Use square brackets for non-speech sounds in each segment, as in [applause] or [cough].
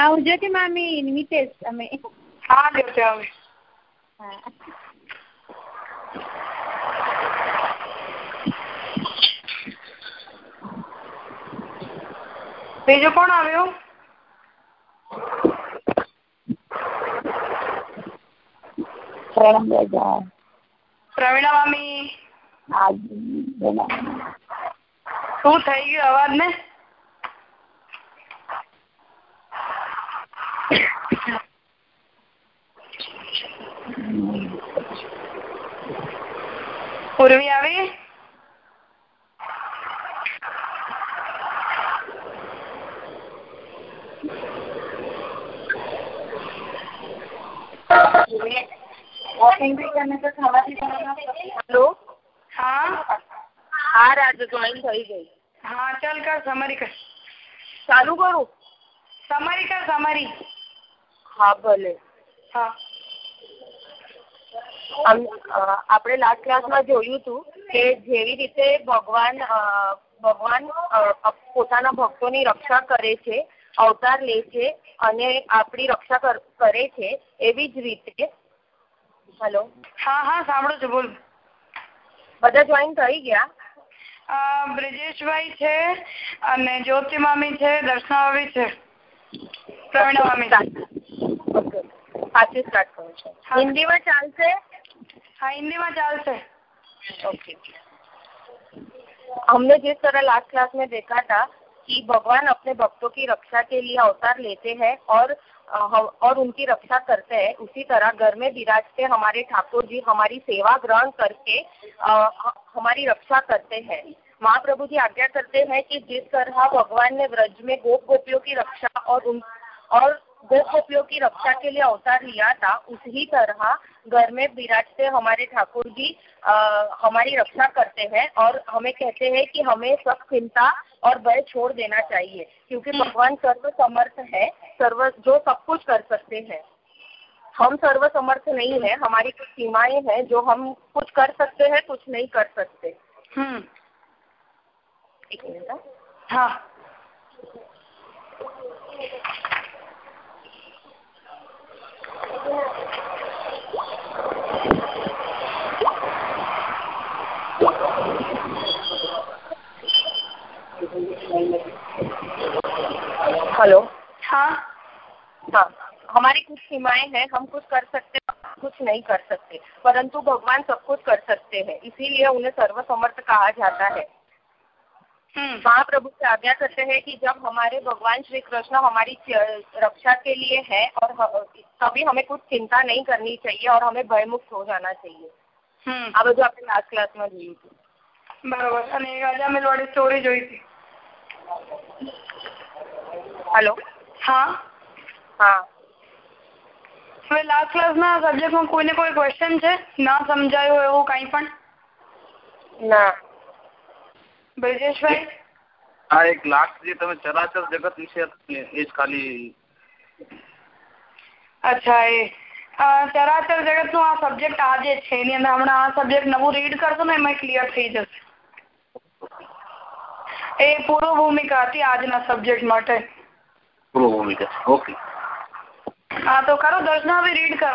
આવજો કે મામી નિમિતેશ અમે હા દેવતે આવે હા. બીજું કોણ આવ્યો? પ્રણામ રાજા પ્રવીણા મામી. શું થઈ ગયું અવાજ ને પૂર્વી આવી? હેલો? હા. હા રાજ જોઈન થઈ ગઈ. હા ચાલ કર સમરી કર. ચાલુ કરું? સમારી કર સમારી હા ભલે. હા. આપણે લાસ્ટ ક્લાસમાં જોયું હતું કે જેવી રીતે ભગવાન ભગવાન પોતાના ભક્તોની રક્ષા કરે છે અવતાર લે છે અને આપણી રક્ષા કરે છે એવી જ રીતે હેલો હા હા સાંભળું છું બોલ. બધા જોઈન થઈ ગયા? બ્રિજેશભાઈ છે અને જ્યોતિ મામી છે દર્શના મામી છે. પ્રવીણા મામી ઓકે પાછી સ્ટાર્ટ કરું છું. હિન્દીમાં ચાલશે? હા हिंदी में ચાલશે ओके हमने जिस तरह लास्ट क्लास में देखा था कि भगवान अपने भक्तों की रक्षा के लिए अवतार लेते हैं और अ, हम- और उनकी रक्षा करते हैं उसी तरह घर में विराजते हमारे ठाकुर जी हमारी सेवा ग्रहण करके अ, ह- हमारी रक्षा करते हैं महाप्रभु जी आज्ञा करते हैं कि जिस तरह भगवान ने व्रज में गोप गोपियों की रक्षा और उन और गोप गोपियों की रक्षा के लिए अवतार लिया था उसी तरह घर में विराट से हमारे ठाकुर जी हमारी रक्षा करते हैं और हमें कहते हैं कि हमें सब चिंता और भय छोड़ देना चाहिए क्योंकि हम्म। भगवान सर्व समर्थ है सर्व जो सब कुछ कर सकते हैं। हम सर्व समर्थ नहीं है हमारी कुछ सीमाएँ हैं जो हम कुछ कर सकते हैं कुछ नहीं कर सकते। हम्म। एक मिनट हाँ।, हाँ। हेलो હા हाँ हमारी कुछ सीमाएं हैं हम कुछ कर सकते हैं कुछ नहीं कर सकते परंतु भगवान सब कुछ कर सकते हैं इसीलिए उन्हें सर्वसमर्थ कहा जाता है હમ महाप्रभु से आज्ञा करते हैं कि जब हमारे भगवान श्री कृष्ण हमारी च- रक्षा के लिए है और ह- तभी हमें कुछ चिंता नहीं करनी चाहिए और हमें भयमुक्त हो जाना चाहिए હમ આ બધું આપણે લાસ્ટ ક્લાસમાં જોયું હતું બરોબર અને એક અજામિલ વાળી સ્ટોરી જોઈ હતી હેલો. હા. હા. હવે લાસ્ટ ક્લાસના સબ્જેક્ટમાં કોઈને કોઈ ક્વેશ્ચન છે? ના સમજાયું હોય એવું કંઈ પણ? ના. બ્રિજેશભાઈ? આ એક લાસ્ટ જે તમે ચરાચર જગત વિશે એ જ ખાલી અચ્છા એ. ચરાચર ચરાચર જગતનું આ સબ્જેક્ટ આજે છે. એની અંદર હમણાં આ સબ્જેક્ટ નવું રીડ કરશો ને એમાં ક્લિયર થઈ જશે. એ પૂર્વ ભૂમિકા હતી આજના સબ્જેક્ટ માટે. ભૂમિકા ઓકે હા તો કરો દર્શના હવે રીડ કરો.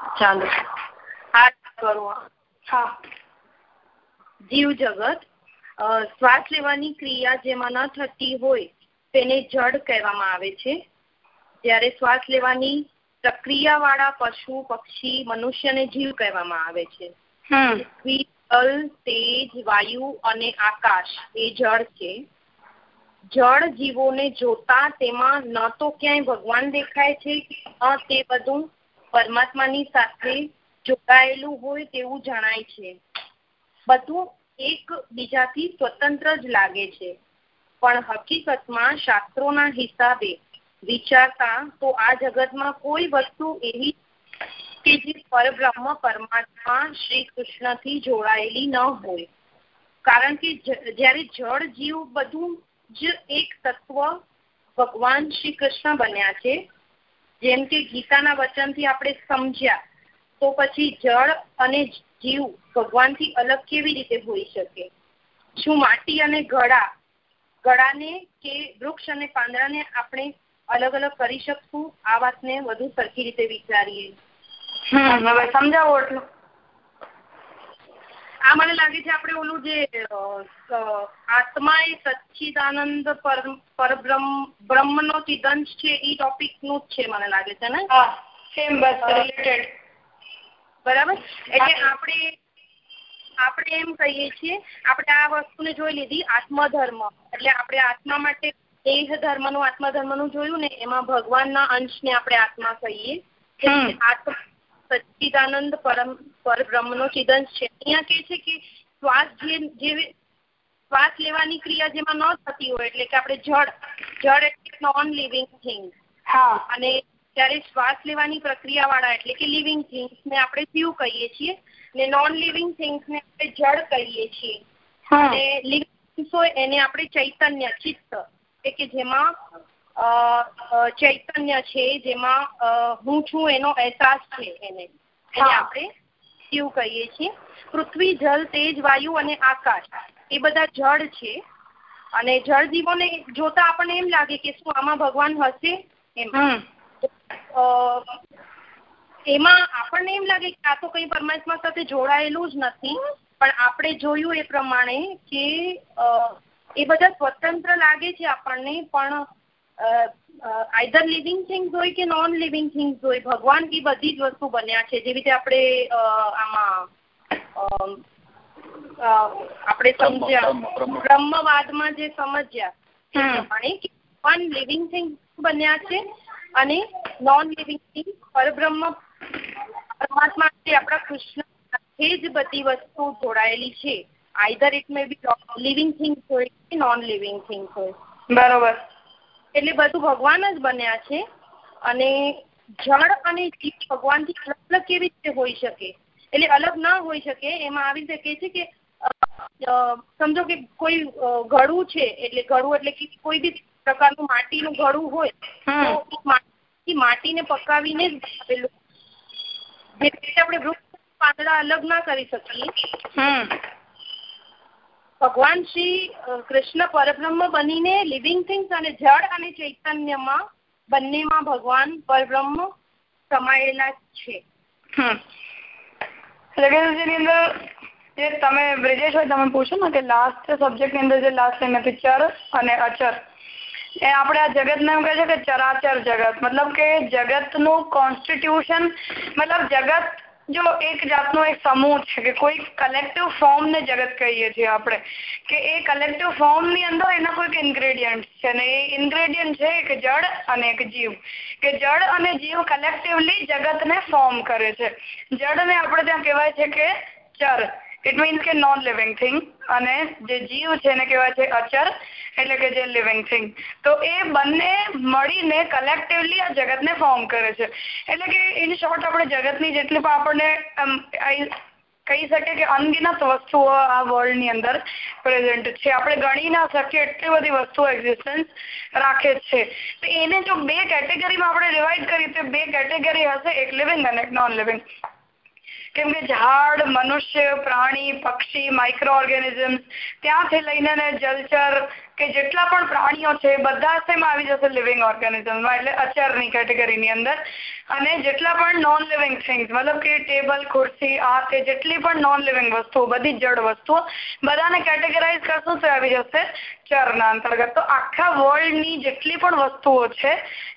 ચાલો. હા કરું હા. જીવ જગત શ્વાસ લેવાની ક્રિયા જેમાં ન થતી હોય તેને જડ કહેવામાં આવે છે. જ્યારે શ્વાસ લેવાની પ્રક્રિયા વાળા પશુ પક્ષી મનુષ્યને જીવ કહેવામાં આવે છે. હમ. જલ તેજ વાયુ અને આકાશ એ જળ છે. જળ જીવોને જોતા તેમાં ન તો ક્યાંય ભગવાન દેખાય છે તે બધું પરમાત્માની સાથે જોડાયેલું હોય તેવું જણાય છે. બધું એક બીજાથી સ્વતંત્ર જ લાગે છે. પણ હકીકતમાં શાસ્ત્રોના હિસાબે વિચારતા તો આ જગતમાં કોઈ વસ્તુ એવી કે જે પરબ્રહ્મ પરમાત્મા શ્રી કૃષ્ણથી જોડાયેલી ન હોય. કારણ કે જ્યારે જળ જીવ બધું જ એક તત્વ ભગવાન શ્રી કૃષ્ણ બન્યા છે, જેમ કે ગીતાના વચનથી આપણે સમજ્યા, તો પછી જળ અને જીવ ભગવાનથી અલગ કેવી રીતે હોઈ શકે? શું માટી અને ઘડા ગળાને કે વૃક્ષ અને પાંદડાને આપણે અલગ અલગ કરી શકશું? આ વાતને વધુ સરખી રીતે વિચારીએ. સમજાવો એટલું. આ મને લાગે છે આપણે ઓલું જે આત્મા એ સચ્ચિદાનંદ પર પરબ્રહ્મ બ્રહ્મનો સિદ્ધાંત છે એ ટોપિકનું જ છે મને લાગે છે ને? હા સેમ બસ રિલેટેડ બરાબર? એટલે આપણે આપણે એમ કહીએ છીએ આપણે આ વસ્તુને જોઈ લીધી આત્મધર્મ. એટલે આપણે આત્મા માટે દેહ ધર્મનું આત્મધર્મનું જોયું ને એમાં ભગવાનના અંશને આપણે આત્મા કહીએ. આત્મા સચ્ચિદાનંદ પરમ પરબ્રહ્મનો ચિદંશ છે. અહીંયા કે છે કે શ્વાસ જે જે શ્વાસ લેવાની ક્રિયા જેમાં ન થતી હોય એટલે કે આપણે જળ જળ એટલે નોન લિવિંગ થિંગ હા. અને ત્યારે શ્વાસ લેવાની પ્રક્રિયા વાળા એટલે કે લિવિંગ થિંગ્સ ને આપણે જીવ કહીએ છીએ ને નોન લિવિંગ થિંગ્સ ને આપણે જળ કહીએ છીએ. અને લિવિંગ એને આપણે ચૈતન્ય ચિત્ત એટલે કે જેમાં ચૈતન્ય છે જેમાં હું છું એનો અહેસાસ છે એને. એને આપણે શિવ કહીએ છીએ. પૃથ્વી જલ તેજ વાયુ અને આકાશ એ બધા જળ છે. અને જળ જીવોને જોતા આપણને એમ લાગે કે શું આમાં ભગવાન હશે એમ. અ, એમાં આપણને એમ લાગે કે આ તો કઈ પરમાત્મા સાથે જોડાયેલું જ નથી. પણ આપણે જોયું એ પ્રમાણે કે એ બધા સ્વતંત્ર લાગે છે આપણને પણ આઈધર લિવિંગ થિંગ્સ હોય કે નોન લિવિંગ થિંગ્સ હોય ભગવાન એ બધી જ વસ્તુ બન્યા છે. જેવી રીતે આપણે આમાં આપણે સમજ્યા બ્રહ્મ, બ્રહ્મ. બ્રહ્મવાદમાં જે સમજ્યા પ્રમાણે કે વન લિવિંગ થિંગ બન્યા છે અને નોન લિવિંગ થિંગ પરબ્રહ્મ પરમાત્મા જે આપણા કૃષ્ણ સાથે જ બધી વસ્તુ જોડાયેલી છે. Either it may be living things હોય કે નોન લિવિંગ થિંગ્સ હોય. બરોબર. એટલે બધું ભગવાન જ બન્યા છે. અને જળ અને જીવ ભગવાનથી અલગ અલગ કેવી રીતે હોઈ શકે? એટલે અલગ ના હોઈ શકે એમાં આવી શકે છે કે સમજો કે કોઈ ઘડું છે એટલે ઘડું એટલે કે કોઈ બી પ્રકારનું માટીનું ઘડું હોય તો માટીને પકાવીને જ બનાવેલું જે રીતે આપણે વૃક્ષ પાંદડા અલગ ના કરી શકીએ. ભગવાન શ્રી કૃષ્ણ પરબ્રહ્મ બનીને લિવિંગ થિંગ્સ અને જળ અને ચૈતન્યમાં બંનેમાં ભગવાન પરબ્રહ્મ સમાયેલા છે. જે તમે બ્રિજેશભાઈ તમે પૂછો ને કે લાસ્ટ સબ્જેક્ટની અંદર જે લાસ્ટ લઈને ચર અને અચર. એ આપણે આ જગતને એમ કહે છે કે ચરાચર જગત. મતલબ કે જગતનું કોન્સ્ટિટ્યુશન મતલબ જગત જો એક જાતનો એક સમૂહ છે કે કોઈ કલેક્ટિવ ફોર્મ ને જગત કહીએ છીએ આપણે, કે એ કલેક્ટિવ ફોર્મની અંદર એના કોઈક ઇન્ગ્રેડિયન્ટ છે ને એ ઇન્ગ્રેડિયન્ટ છે એક જળ અને એક જીવ, કે જળ અને જીવ કલેક્ટિવલી જગતને ફોર્મ કરે છે. જળને આપણે ત્યાં કહેવાય છે કે ચર. ઇટ મીન્સ કે નોન લિવિંગ થિંગ અને જે જીવ છે એને કહેવાય છે અચર. એટલે કે જે લિવિંગ થિંગ તો એ બંને મળીને કલેક્ટિવલી આ જગતને ફોર્મ કરે છે. એટલે કે ઇન શોર્ટ આપણે જગતની જેટલી પણ આપણને કહી શકીએ કે અનગિનત વસ્તુઓ આ વર્લ્ડની અંદર પ્રેઝન્ટ છે. આપણે ગણી ના શકીએ એટલી બધી વસ્તુઓ એક્ઝિસ્ટન્સ રાખે છે. તો એને જો બે કેટેગરીમાં આપણે ડિવાઈડ કરીએ, તો બે કેટેગરી હશે એક લિવિંગ અને એક નોન લિવિંગ કેમ કે ઝાડ, મનુષ્ય, પ્રાણી, પક્ષી માઇક્રો ઓર્ગેનિઝમ્સ ત્યાંથી લઈને જલચર કે જેટલા પણ પ્રાણીઓ છે બધા શેમાં આવી જશે લિવિંગ ઓર્ગેનિઝમમાં એટલે અચરની કેટેગરીની અંદર. અને જેટલા પણ નોન લિવિંગ થિંગ્સ મતલબ કે ટેબલ ખુરશી આ તે જેટલી પણ નોન લિવિંગ વસ્તુઓ, બધી જડ વસ્તુઓ, બધાને કેટેગરાઇઝ કરશું તો આવી જશે. ચરના અંતર્ગત. તો આખા વર્લ્ડની જેટલી પણ વસ્તુઓ છે,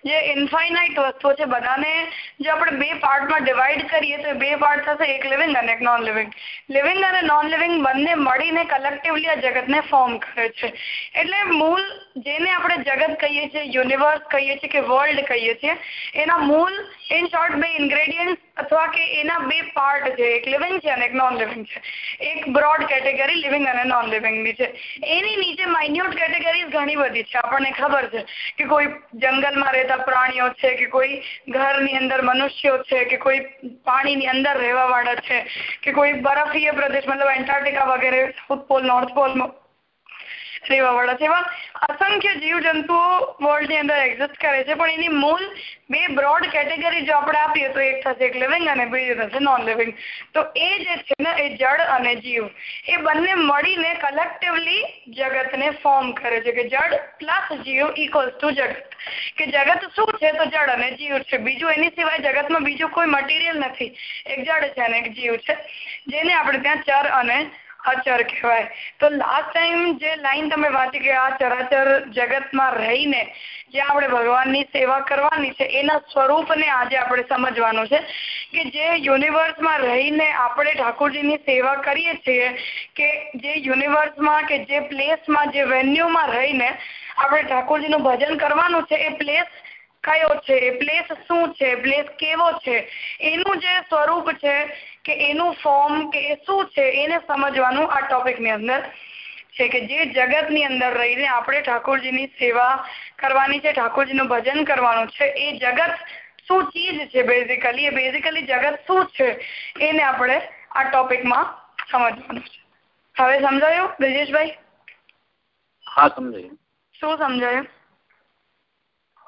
જે ઇન્ફાઇનાઇટ વસ્તુઓ છે, બધાને જે આપણે બે પાર્ટમાં ડિવાઈડ કરીએ તો બે પાર્ટ થશે, એક લિવિંગ અને એક નોન લિવિંગ લિવિંગ અને નોન લિવિંગ બંને મળીને કલેક્ટિવલી આ જગતને ફોર્મ કરે છે. એટલે મૂળ જેને આપણે જગત કહીએ છીએ યુનિવર્સ કહીએ છીએ કે વર્લ્ડ કહીએ છીએ, એના મૂળ ઇન શોર્ટ બે ઇન્ગ્રેડિયન્ટ અથવા કે એના બે પાર્ટ છે એક લિવિંગ છે અને એક નોન લિવિંગ છે. એક બ્રોડ કેટેગરી લિવિંગ અને નોન લિવિંગની છે. એની નીચે માઇન્યુટ કેટેગરીઝ ઘણી બધી છે. આપણને ખબર છે કે કોઈ જંગલમાં રહેતા પ્રાણીઓ છે કે કોઈ ઘરની અંદર મનુષ્યો છે કે કોઈ પાણીની અંદર રહેવા વાળા છે કે કોઈ બરફીય પ્રદેશ, મતલબ એન્ટાર્ટિકા વગેરે સાઉથ પોલ પોલ રેવાવાળા છે. એવા અસંખ્ય જીવજંતુઓ વર્લ્ડની અંદર એક્ઝિસ્ટ કરે છે. પણ એની મૂળ બે બ્રોડ કેટેગરી જો આપણે આપીએ તો એક થશે એક લિવિંગ અને બીજું થશે નોન લિવિંગ તો એ જે છે ને એ જળ અને જીવ. એ બંને મળીને કલેક્ટિવલી જગતને ફોર્મ કરે છે કે જળ પ્લસ જીવ ઇક્વલ્સ ટુ જગત. કે જગત શું છે તો જળ અને જીવ છે. બીજું એની સિવાય જગતમાં બીજું કોઈ મટીરિયલ નથી. એક જળ છે અને એક જીવ છે. જેને આપણે ત્યાં ચર અને અચર કહેવાય. તો લાસ્ટ ટાઈમ જે લાઈન તમે વાંચી કે આ ચરાચર જગતમાં રહીને જે આપણે ભગવાનની સેવા કરવાની છે, એના સ્વરૂપને આજે આપણે સમજવાનું છે કે જે યુનિવર્સમાં રહીને આપણે ઠાકોરજીની સેવા કરીએ છીએ, કે જે યુનિવર્સમાં કે જે પ્લેસમાં જે વેન્યુમાં રહીને આપણે ઠાકોરજીનું ભજન કરવાનું છે, એ પ્લેસ કયો છે? પ્લેસ શું છે? પ્લેસ કેવો છે? એનું જે સ્વરૂપ છે કે એનું ફોર્મ કે શું છે એને સમજવાનું આ ટોપિકની અંદર છે કે જે જગતની અંદર રહીને આપણે ઠાકોરજીની સેવા કરવાની છે ઠાકોરજીનું ભજન કરવાનું છે એ જગત શું ચીજ છે બેઝિકલી એ બેઝિકલી જગત શું છે એને આપણે આ ટોપિકમાં સમજવાનું છે. હવે સમજાયું બ્રિજેશભાઈ? હા સમજાયું. શું સમજાયું?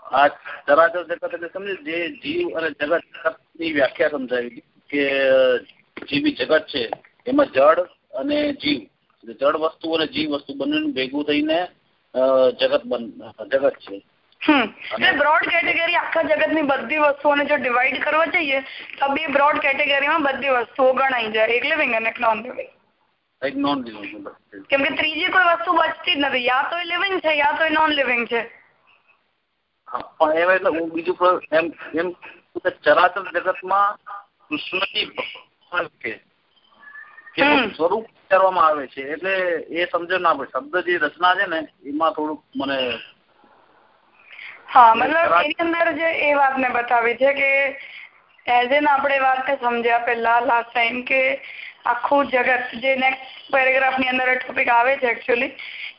આ ચરાચર જગત એટલે જે જીવ અને જગતની વ્યાખ્યા સમજાવી કે જીવી જગત છે એમાં જળ અને જીવ જળ વસ્તુ અને જીવ વસ્તુ બંને ભેગું થઈને જગત બન જગત છે. બ્રોડ કેટેગરી આખા જગતની બધી વસ્તુઓને જો ડિવાઈડ કરવા જઈએ તો બે બ્રોડ કેટેગરીમાં બધી વસ્તુઓ ગણાઈ જાય એક લિવિંગ અને એક નોન લિવિંગ એક નોન લિવિંગ કેમ કે ત્રીજી કોઈ વસ્તુ બચતી જ નથી. યા તો એ લિવિંગ છે યા તો એ નોન લિવિંગ છે પણ એમ એટલે હું બીજું એમ એમ ચરાચર જગતમાં કૃષ્ણની કે સ્વરૂપ કરવામાં આવે છે એટલે એ સમજણ ના પડે. શબ્દ જે રચના છે ને એમાં થોડુંક મને હા મતલબ એની અંદર જે એ વાતને બતાવી છે કે એઝ એન આપણે વાતને સમજ્યા પહેલા લાસ્ટ ટાઈમ કે આખું જગત જે નેક્સ્ટ પેરેગ્રાફની અંદર ટોપિક આવે છે એકચ્યુઅલી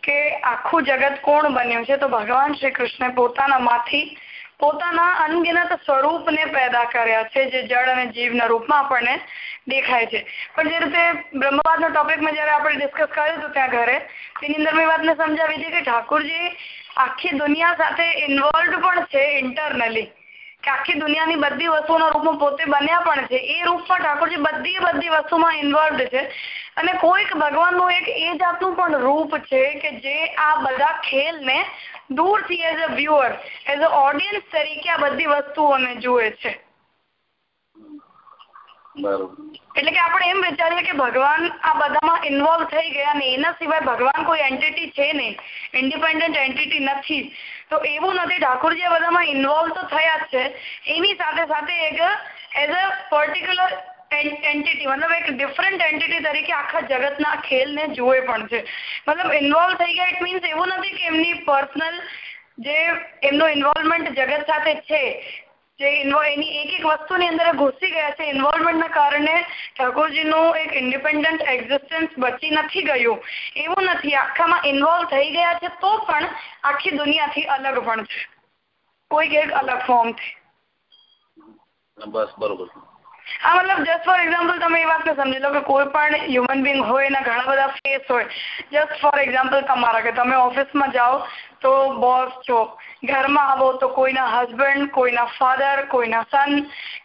કે આખું જગત કોણ બન્યું છે? તો ભગવાન શ્રી કૃષ્ણે પોતાનામાંથી પોતાના અનગિનત સ્વરૂપને પેદા કર્યા છે, જે જળ અને જીવના રૂપમાં આપણને દેખાય છે. પણ જે રીતે બ્રહ્મવાદના ટોપિકમાં જ્યારે આપણે ડિસ્કસ કર્યું હતું ત્યાં ઘરે, તેની અંદર મેં વાતને સમજાવી હતી કે ઠાકોરજી, આખી દુનિયા સાથે ઇન્વોલ્વ પણ છે ઇન્ટરનલી કે આખી દુનિયાની બધી વસ્તુઓના રૂપમાં પોતે બન્યા પણ છે. એ રૂપમાં ઠાકોરજી બધી બધી વસ્તુમાં ઇન્વોલ્વ છે. અને કોઈક ભગવાનનું એક એ જાતનું પણ રૂપ છે કે જે આ બધા ખેલને દૂરથી as a viewer as a audience તરીકે આ બધી વસ્તુઓને જુએ છે. બરોબર. એટલે કે આપણે એમ વિચારીએ કે ભગવાન આ બધામાં ઇન્વોલ્વ થઈ ગયા ને એના સિવાય ભગવાન કોઈ એન્ટિટી છે નહીં. ઇન્ડિપેન્ડન્ટ એન્ટિટી નથી. તો એવું નથી ઠાકોરજી આ બધામાં ઇન્વોલ્વ તો થયા જ છે. એની સાથે સાથે એક એઝ અ પર્ટિક્યુલર એન્ટિટી મતલબ એક ડિફરન્ટ એન્ટિટી તરીકે આખા જગતના ખેલને જુએ પણ છે. મતલબ ઇન્વોલ્વ થઈ ગયા ઇટ મીન્સ એવું નથી કે એમની પર્સનલ જે એમનું ઇન્વોલ્વમેન્ટ જગત સાથે છે, જે એની એક એક વસ્તુની અંદર ઘૂસી ગયા છે ઇન્વોલ્વમેન્ટના કારણે ઠાકોરજીનું એક ઇન્ડિપેન્ડન્ટ એક્ઝિસ્ટન્સ બચી નથી ગયું. એવું નથી, આખામાં ઇન્વોલ્વ થઈ ગયા છે તો પણ આખી દુનિયાથી અલગ પણ છે. કોઈક એક અલગ ફોર્મથી બસ બરોબર. હા મતલબ જસ્ટ ફોર એક્ઝામ્પલ તમે એ વાતને સમજી લો કે કોઈ પણ હ્યુમન બિંગ હોય એના ઘણા બધા ફેસ હોય. જસ્ટ ફોર એક્ઝામ્પલ તમારા કે તમે ઓફિસમાં જાઓ તો બોસ છો. ઘરમાં આવો તો કોઈના હસબન્ડ કોઈના ફાધર કોઈના સન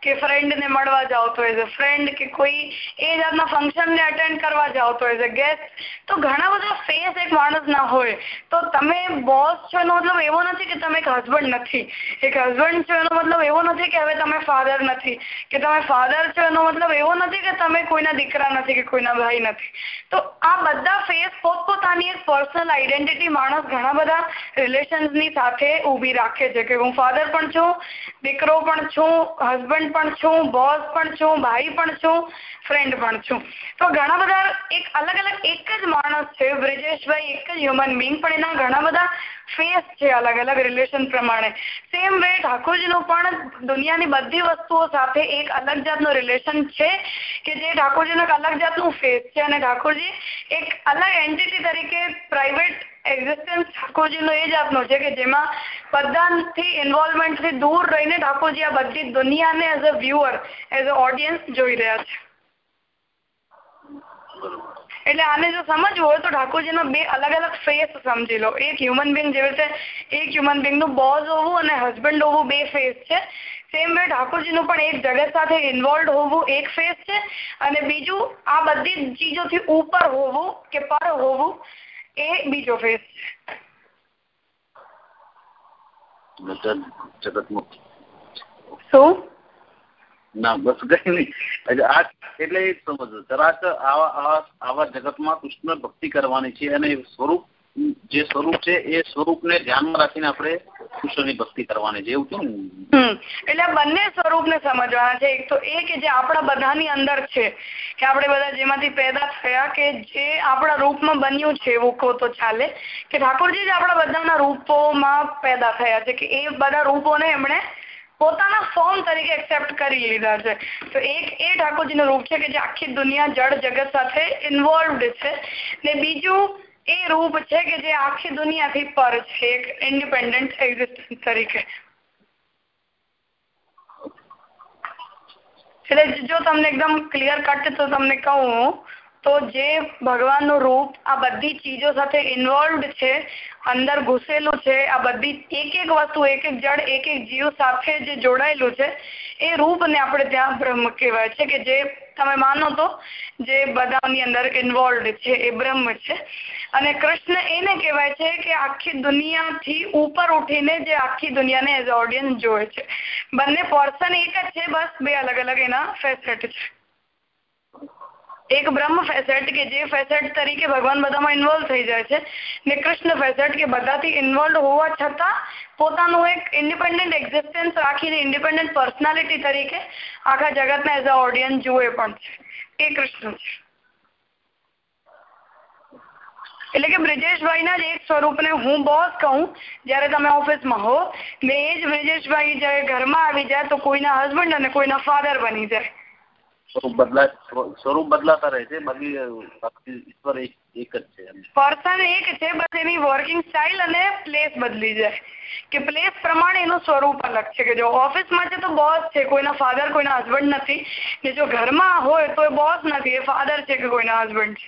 કે ફ્રેન્ડને મળવા જાઓ તો એઝ અ ફ્રેન્ડ કે કોઈ એ જાતના ફંક્શનને અટેન્ડ કરવા જાઓ તો એઝ અ ગેસ્ટ તો ઘણા બધા ફેસ એક માણસના હોય. તો તમે બોસ છો એનો મતલબ એવો નથી કે તમે એક હસબન્ડ નથી. એક હસબન્ડ છો એનો મતલબ એવો નથી કે હવે તમે ફાધર નથી. કે તમે ફાધર છો એનો મતલબ એવો નથી કે તમે કોઈના દીકરા નથી કે કોઈના ભાઈ નથી. તો આ બધા ફેસ પોતપોતાની એક પર્સનલ આઈડેન્ટિટી માણસ ઘણા બધા રિલેશન્સની સાથે ઊભી રાખે છે કે હું ફાધર પણ છું, દીકરો પણ છું હસબન્ડ પણ છું બોસ પણ છું, ભાઈ પણ છું ફ્રેન્ડ પણ છું. તો ઘણા બધા એક અલગ અલગ એક જ માણસ છે, બ્રિજેશભાઈ એક જ હ્યુમન બિંગ પણ એના ઘણા બધા ફેસ છે અલગ અલગ રિલેશન પ્રમાણે. સેમ વે ઠાકોરજીનું પણ દુનિયાની બધી વસ્તુઓ સાથે એક અલગ જાતનું રિલેશન છે કે જે ઠાકોરજીનું એક અલગ જાતનું ફેસ છે. અને ઠાકોરજી એક અલગ એન્ટિટી તરીકે પ્રાઇવેટ એક્ઝિસ્ટન્સ ઠાકોરજીનો એ જાતનો છે કે જેમાં બધાથી ઇન્વોલ્વમેન્ટથી દૂર રહીને ઠાકોરજી આ બધી દુનિયાને as a viewer as a audience જોઈ રહ્યા છે. એટલે આને જો સમજવું હોય તો ઠાકોરજીનો બે અલગ અલગ ફેસ સમજી લો. એક હ્યુમન બિંગ જેવી રીતે એક હ્યુમન બિંગનું બોઝ હોવું અને હસબન્ડ હોવું બે ફેસ છે. સેમ વે ઠાકોરજીનું પણ એક જગત સાથે ઇન્વોલ્વ હોવું એક ફેસ છે. અને બીજું આ બધી ચીજોથી ઉપર હોવું કે પર હોવું એ બીજો ફેસ છે જગત મુક્ત શું? ના બસ કઈ નહીં. આ એટલે એ સમજો જરાક આવા આવા આવા જગતમાં કૃષ્ણ ભક્તિ કરવાની છે અને સ્વરૂપ જે સ્વરૂપ છે એ સ્વરૂપને ધ્યાનમાં રાખીને આપણે કૃષ્ણની ભક્તિ કરવાની છે એવું ને. એટલે બંને સ્વરૂપને સમજવાના છે. એક તો એ કે જે આપણા બધાની અંદર છે, કે આપણે બધા જેમાંથી પેદા થયા કે જે આપણા રૂપમાં બન્યું છે, એવું કહો તો ચાલે, કે ઠાકોરજી જ આપણા બધાના રૂપોમાં પેદા થયા છે, કે એ બધા રૂપોને એમણે પોતાના ફોર્મ તરીકે એક્સેપ્ટ કરી લીધા છે. તો એક એ ઠાકોરજીનું રૂપ છે કે જે આખી દુનિયા જળ જગત સાથે ઇન્વોલ્વડ છે. ને બીજું એ રૂપ છે કે જે આખી દુનિયાથી પર છે, એક ઇન્ડિપેન્ડન્ટ એક્ઝિસ્ટન્સ તરીકે. એટલે જો તમને એકદમ ક્લિયર કટ તો તમને કહું તો જે ભગવાનનું રૂપ આ બધી ચીજો સાથે ઇન્વોલ્વડ છે, અંદર ઘૂસેલું છે, આ બધી એક એક વસ્તુ એક એક જળ એક એક જીવ સાથે જે જોડાયેલું છે, એ રૂપને આપણે ત્યાં બ્રહ્મ કહેવાય છે કે જે તમે માનો તો જે બધાની અંદર ઇન્વોલ્વડ છે, એ બ્રહ્મ છે. અને કૃષ્ણ એને કહેવાય છે કે આખી દુનિયાથી ઉપર ઉઠીને જે આખી દુનિયાને એઝ ઓડિયન્સ જોવે છે. બંને પર્સન એક જ છે, બસ બે અલગ અલગ એના ફેસેટ છે. એક બ્રહ્મ ફેસેટ કે જે ફેસેટ તરીકે ભગવાન બધામાં ઇન્વોલ્વ થઈ જાય છે ને કૃષ્ણ ફેસેટ કે બધાથી ઇન્વોલ્વ હોવા છતાં પોતાનું એક ઇન્ડિપેન્ડન્ટ એક્ઝિસ્ટન્સ રાખીને ઇન્ડિપેન્ડન્ટ પર્સનાલિટી તરીકે આખા જગતને એઝ અ ઓડિયન્સ જુએ પણ એ કૃષ્ણ છે. એટલે કે બ્રિજેશભાઈના જ એક સ્વરૂપને હું બોસ કહું, જ્યારે તમે ઓફિસમાં હો ને એ જ બ્રિજેશભાઈ જ્યારે ઘરમાં આવી જાય તો કોઈના હસબન્ડ અને કોઈના ફાધર બની જાય. સ્વરૂપ બદલા સ્વરૂપ બદલાતા રહે છે બાકી ઈશ્વર એક જ છે. પર્સન એક છે બસ એની વર્કિંગ સ્ટાઇલ અને પ્લેસ બદલી જાય. કે પ્લેસ પ્રમાણે એનું સ્વરૂપ અલગ છે કે જો ઓફિસમાં છે તો બોસ છે કોઈના ફાધર કોઈના હસબન્ડ નથી. ને જો ઘરમાં હોય તો એ બોસ નથી એ ફાધર છે કે કોઈના હસબન્ડ છે.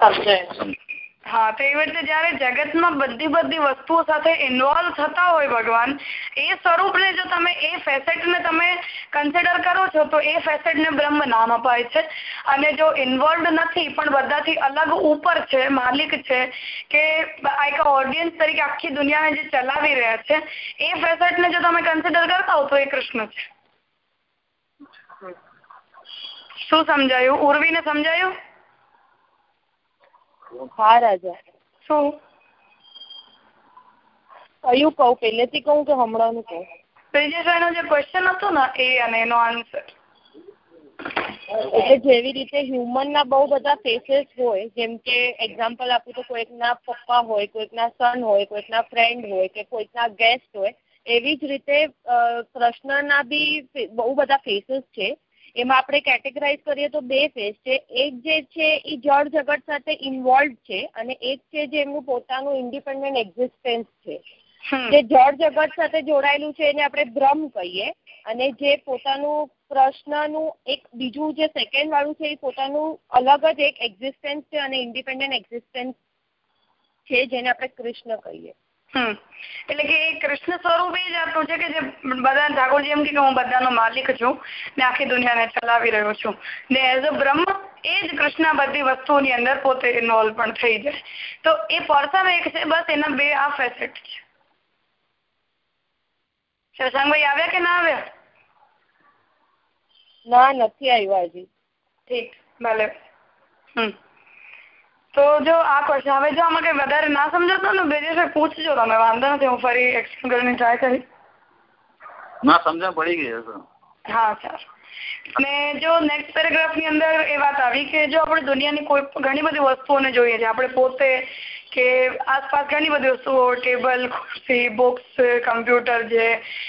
સમજાય. હા તો એવી રીતે જયારે જગતમાં બધી બધી વસ્તુઓ સાથે ઇન્વોલ્વ થતા હોય ભગવાન એ સ્વરૂપને જો તમે એ ફેસેટને તમે કન્સિડર કરો છો તો એ ફેસેટને બ્રહ્મ નામ અપાય છે. અને જો ઇન્વોલ્વ નથી પણ બધાથી અલગ ઉપર છે માલિક છે કે એક ઓડિયન્સ તરીકે આખી દુનિયાને જે ચલાવી રહ્યા છે એ ફેસેટને જો તમે કન્સિડર કરતા હો તો એ કૃષ્ણ છે. શું સમજાયું? ઉર્વીને સમજાયું? હા રાજા શું? કયું કહું પહેલેથી કહું કે હમણાંનું કહું? બ્રિજેશભાઈનો જે ક્વેશ્ચન હતો ને એ અને એનો આન્સર એટલે જેવી રીતે હ્યુમનના બહુ બધા ફેસીસ હોય જેમ કે એક્ઝામ્પલ આપું તો કોઈકના પપ્પા હોય કોઈકના સન હોય કોઈકના ફ્રેન્ડ હોય કે કોઈકના ગેસ્ટ હોય એવી જ રીતે કૃષ્ણના બી બહુ બધા ફેસીસ છે. એમાં આપણે કેટેગરાઇઝ કરીએ તો બે ફેસ છે. એક જે છે એ જળ જગત સાથે ઇન્વોલ્વ છે અને એક છે જે એમનું પોતાનું ઇન્ડિપેન્ડન્ટ એક્ઝિસ્ટન્સ છે. જે જળ જગત સાથે જોડાયેલું છે એને આપણે બ્રહ્મ કહીએ અને જે પોતાનું પ્રશ્નનું એક બીજું જે સેકન્ડ વાળું છે એ પોતાનું અલગ જ એક એક્ઝિસ્ટન્સ છે અને ઇન્ડિપેન્ડન્ટ એક્ઝિસ્ટન્સ છે જેને આપણે કૃષ્ણ કહીએ. એટલે કે કૃષ્ણ સ્વરૂપ જ આપ્યું છે કે જે બધા ઠાકોરજી એમ કે હું બધાનો માલિક છું ને આખી દુનિયાને ચલાવી રહ્યો છું. ને એઝ અ બ્રહ્મ એ જ કૃષ્ણ બધી વસ્તુઓની અંદર પોતે ઇન્વોલ્વ પણ થઈ જાય. તો એ પર્સન એક છે બસ એના બે આ ફેસેટ છે. શશાંકભાઈ આવ્યા કે ના આવ્યા? ના નથી આવ્યા હજી. ઠીક ભલે. હમ. તો જો આ ક્વેશ્ચન હવે જો આમાં કઈ વધારે ના સમજાતો ને બ્રિજેશભાઈ પૂછજો તમે વાંધો નથી હું ફરી એક્સપ્લેન કરીને ટ્રાય કરી ના સમજણ પડી ગઈ હશે. હા સર. ને જો નેક્સ્ટ પેરેગ્રાફની અંદર એ વાત આવી કે જો આપણે દુનિયાની કોઈ ઘણી બધી વસ્તુઓને જોઈએ છે આપણે પોતે કે આસપાસ ઘણી બધી વસ્તુઓ, ટેબલ, ખુરશી બુક્સ કમ્પ્યુટર છે